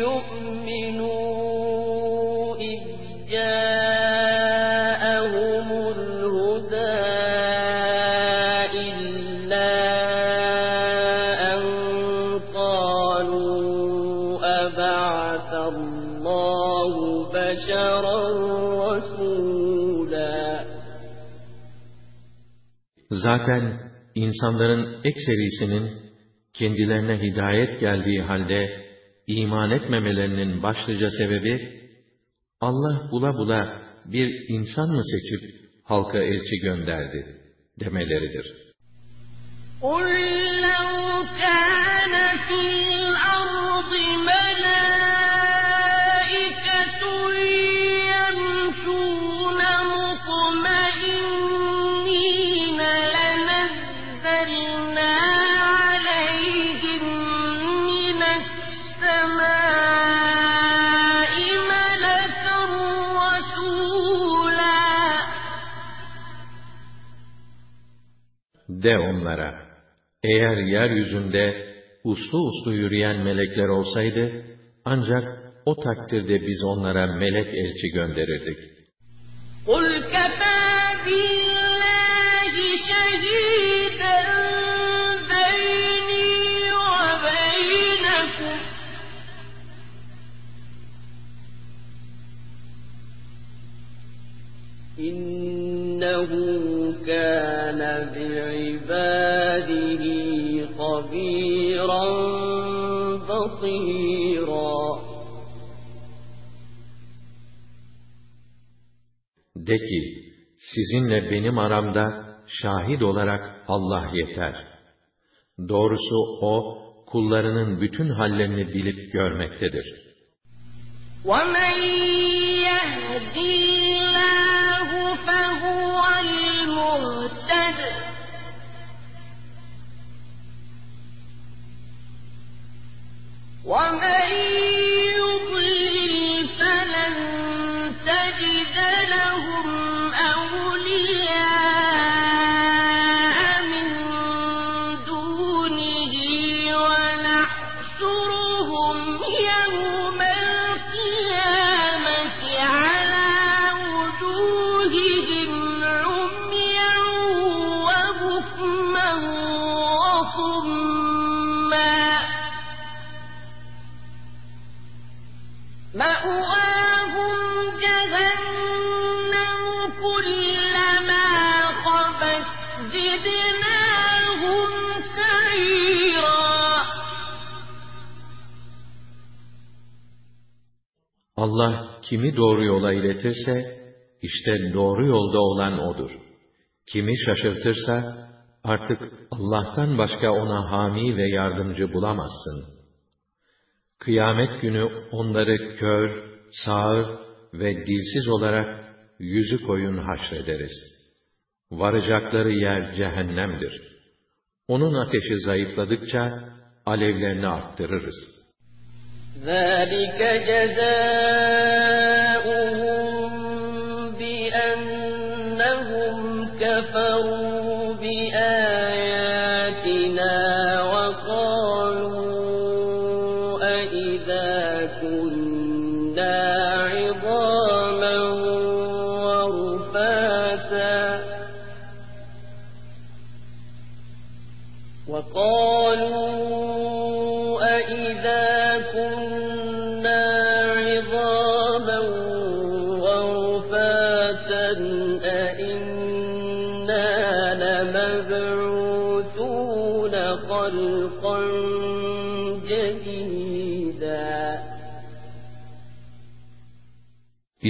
يؤمنوا إذ جاءهم الهدى إلا أن قالوا أبعث الله بشرا رسولا. Zaten insanların ekserisinin kendilerine hidayet geldiği halde iman etmemelerinin başlıca sebebi Allah bula bula bir insan mı seçip halka elçi gönderdi demeleridir. قُلْ لَوْ كَانَ فِي De onlara, eğer yeryüzünde uslu uslu yürüyen melekler olsaydı, ancak o takdirde biz onlara melek elçi gönderirdik. قُلْ كَفَىٰ بِاللَّهِ شَهِيدًا بَيْنِي وَبَيْنَكُمْ ۚ إنه De ki, sizinle benim aramda şahit olarak Allah yeter. Doğrusu O, kullarının bütün hallerini bilip görmektedir. وَمَن يَهْدِ اللَّهُ فَهُوَ الْمُهْتَدِ ۖ وَمَن Allah kimi doğru yola iletirse, işte doğru yolda olan O'dur. Kimi şaşırtırsa, artık Allah'tan başka ona hami ve yardımcı bulamazsın. Kıyamet günü onları kör, sağır ve dilsiz olarak yüzü koyun haşrederiz. Varacakları yer cehennemdir. Onun ateşi zayıfladıkça alevlerini arttırırız. ذلك جزاؤهم بأنهم كفروا بآياتنا وقالوا أئذا كنا عظاما ورفاتا وقالوا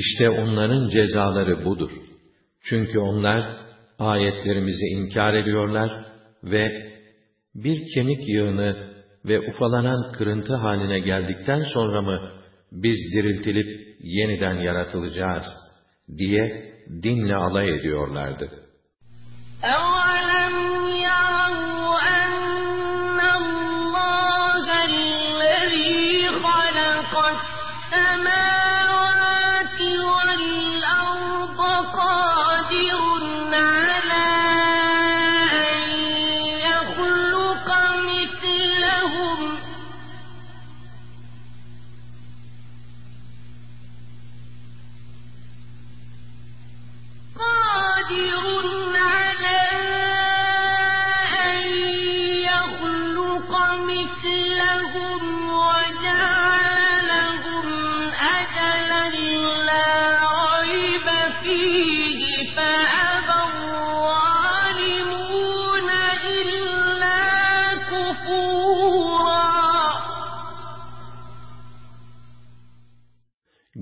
İşte onların cezaları budur. Çünkü onlar ayetlerimizi inkar ediyorlar ve bir kemik yığını ve ufalanan kırıntı haline geldikten sonra mı biz diriltilip yeniden yaratılacağız diye dinle alay ediyorlardı. Allah!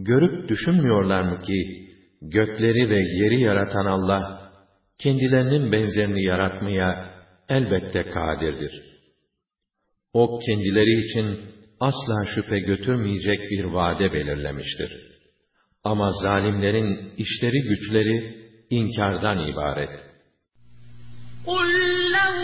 görüp düşünmüyorlar mı ki, gökleri ve yeri yaratan Allah, kendilerinin benzerini yaratmaya elbette kadirdir. O kendileri için asla şüphe götürmeyecek bir vade belirlemiştir. Ama zalimlerin işleri güçleri inkardan ibaret. قل لو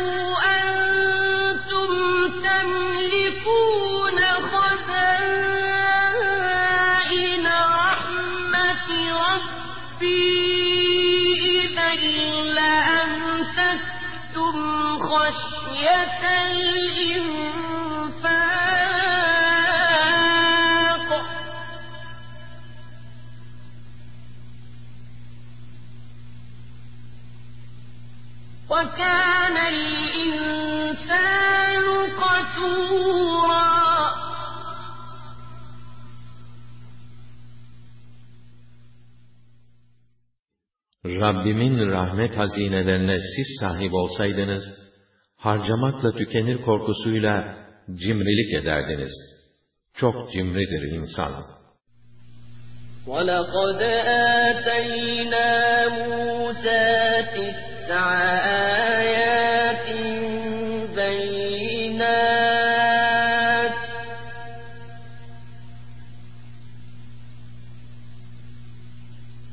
وكان الإنسان قتورا Rabbimin rahmet hazinelerine siz sahip olsaydınız, harcamakla tükenir korkusuyla cimrilik ederdiniz. Çok cimridir insan. ولقد آتينا موسى تسع آيات بينات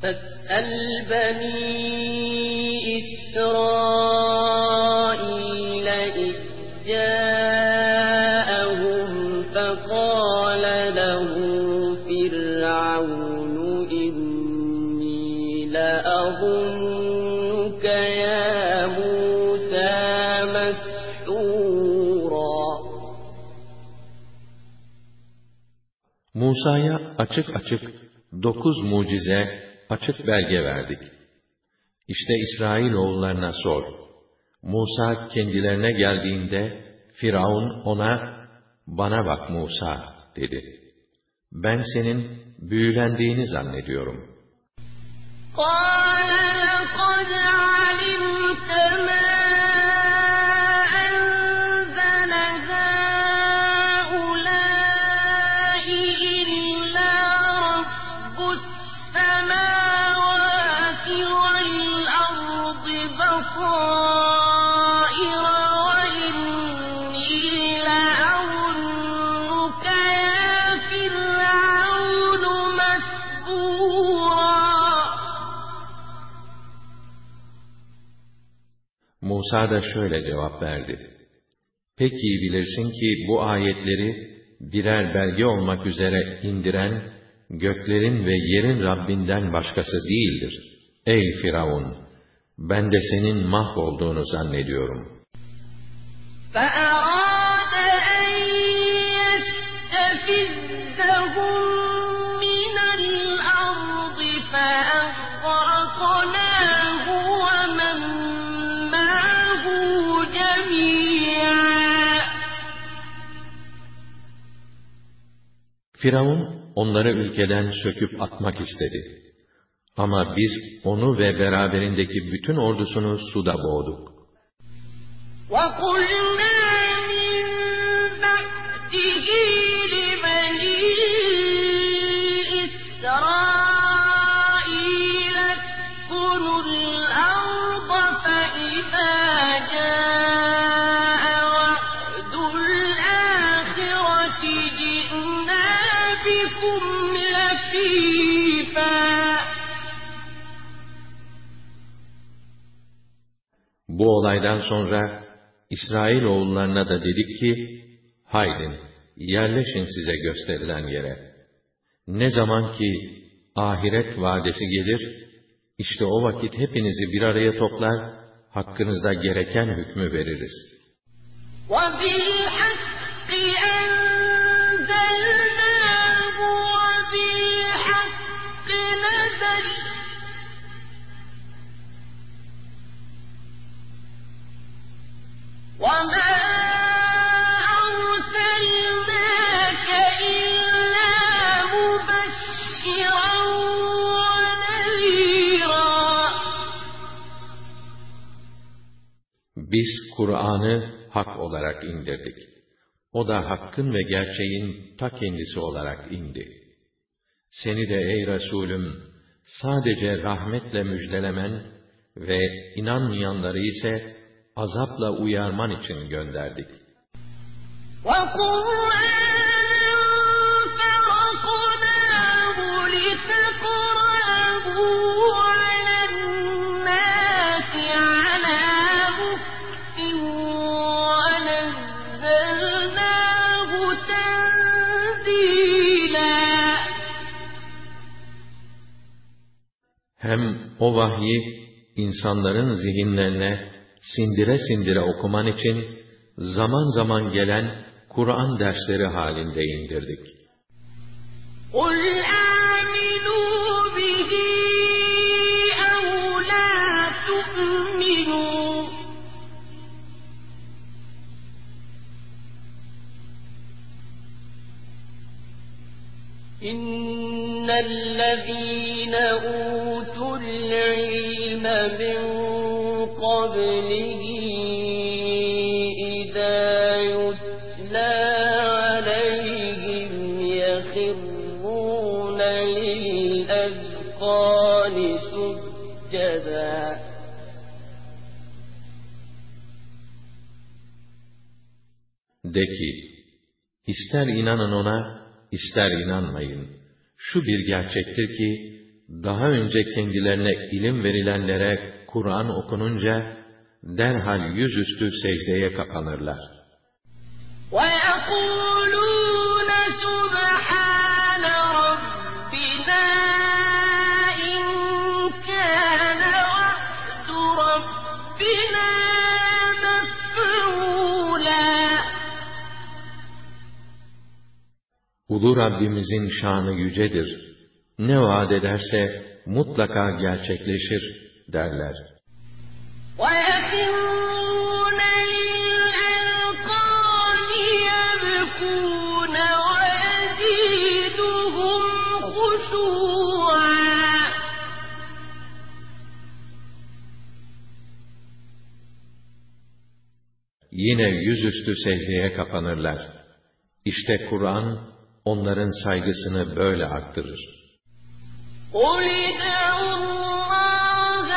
فاسأل بني Musa'ya açık açık dokuz mucize, açık belge verdik. İşte İsrailoğullarına sor. Musa kendilerine geldiğinde Firavun ona, bana bak Musa dedi. Ben senin büyülendiğini zannediyorum. قال لقد علمت Musa da şöyle cevap verdi. Pek iyi bilirsin ki bu ayetleri birer belge olmak üzere indiren göklerin ve yerin Rabbinden başkası değildir. Ey Firavun! Ben de senin mahvolduğunu zannediyorum. فأراد أن يستفزهم Firavun onları ülkeden söküp atmak istedi. Ama biz onu ve beraberindeki bütün ordusunu suda boğduk. وقلنا Bu olaydan sonra İsrail oğullarına da dedik ki, haydin, yerleşin size gösterilen yere. Ne zaman ki ahiret vadesi gelir, işte o vakit hepinizi bir araya toplar, hakkınızda gereken hükmü veririz. وبالحق Biz Kur'an'ı hak olarak indirdik. O da hakkın ve gerçeğin ta kendisi olarak indi. Seni de ey Resulüm, sadece rahmetle müjdelemen ve inanmayanları ise azapla uyarman için gönderdik. Hem o vahyi insanların zihinlerine sindire sindire okuman için zaman zaman gelen Kur'an dersleri halinde indirdik. قل آمنوا به أو لا تؤمنوا إن الذين أوتوا العلم من قبله De ki, ister inanın ona, ister inanmayın. Şu bir gerçektir ki, daha önce kendilerine ilim verilenlere Kur'an okununca, derhal yüzüstü secdeye kapanırlar. ويقولون سبحان Ulu Rabbimizin şanı yücedir. Ne vaat ederse mutlaka gerçekleşir derler. ويخرون للأذقان يبكون ويزيدهم خشوعا Yine yüzüstü secdeye kapanırlar. İşte Kur'an onların saygısını böyle arttırır. قل ادعوا الله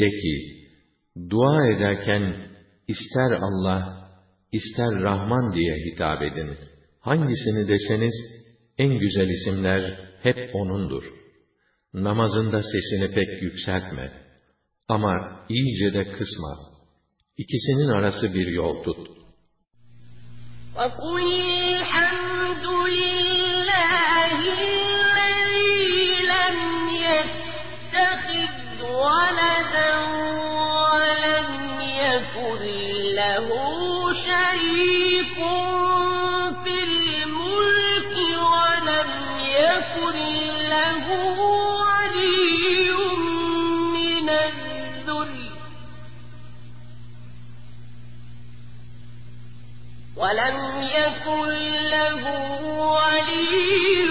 De ki, dua ederken ister Allah, ister Rahman diye hitap edin. Hangisini deseniz, en güzel isimler hep O'nundur. Namazında sesini pek yükseltme. Ama iyice de kısma. İkisinin arası bir yol tut. وقل الحمد لله الذي ولم يكن له ولي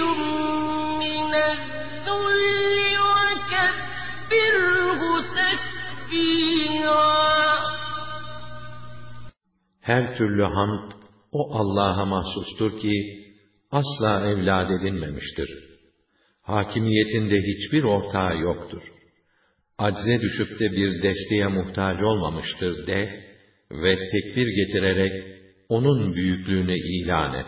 من الذل وكبره تكبيرا Her türlü hamd o Allah'a mahsustur ki asla evlad edinmemiştir. Hakimiyetinde hiçbir ortağı yoktur. Acze düşüp de bir desteğe muhtaç olmamıştır de ve tekbir getirerek onun büyüklüğünü ilan et.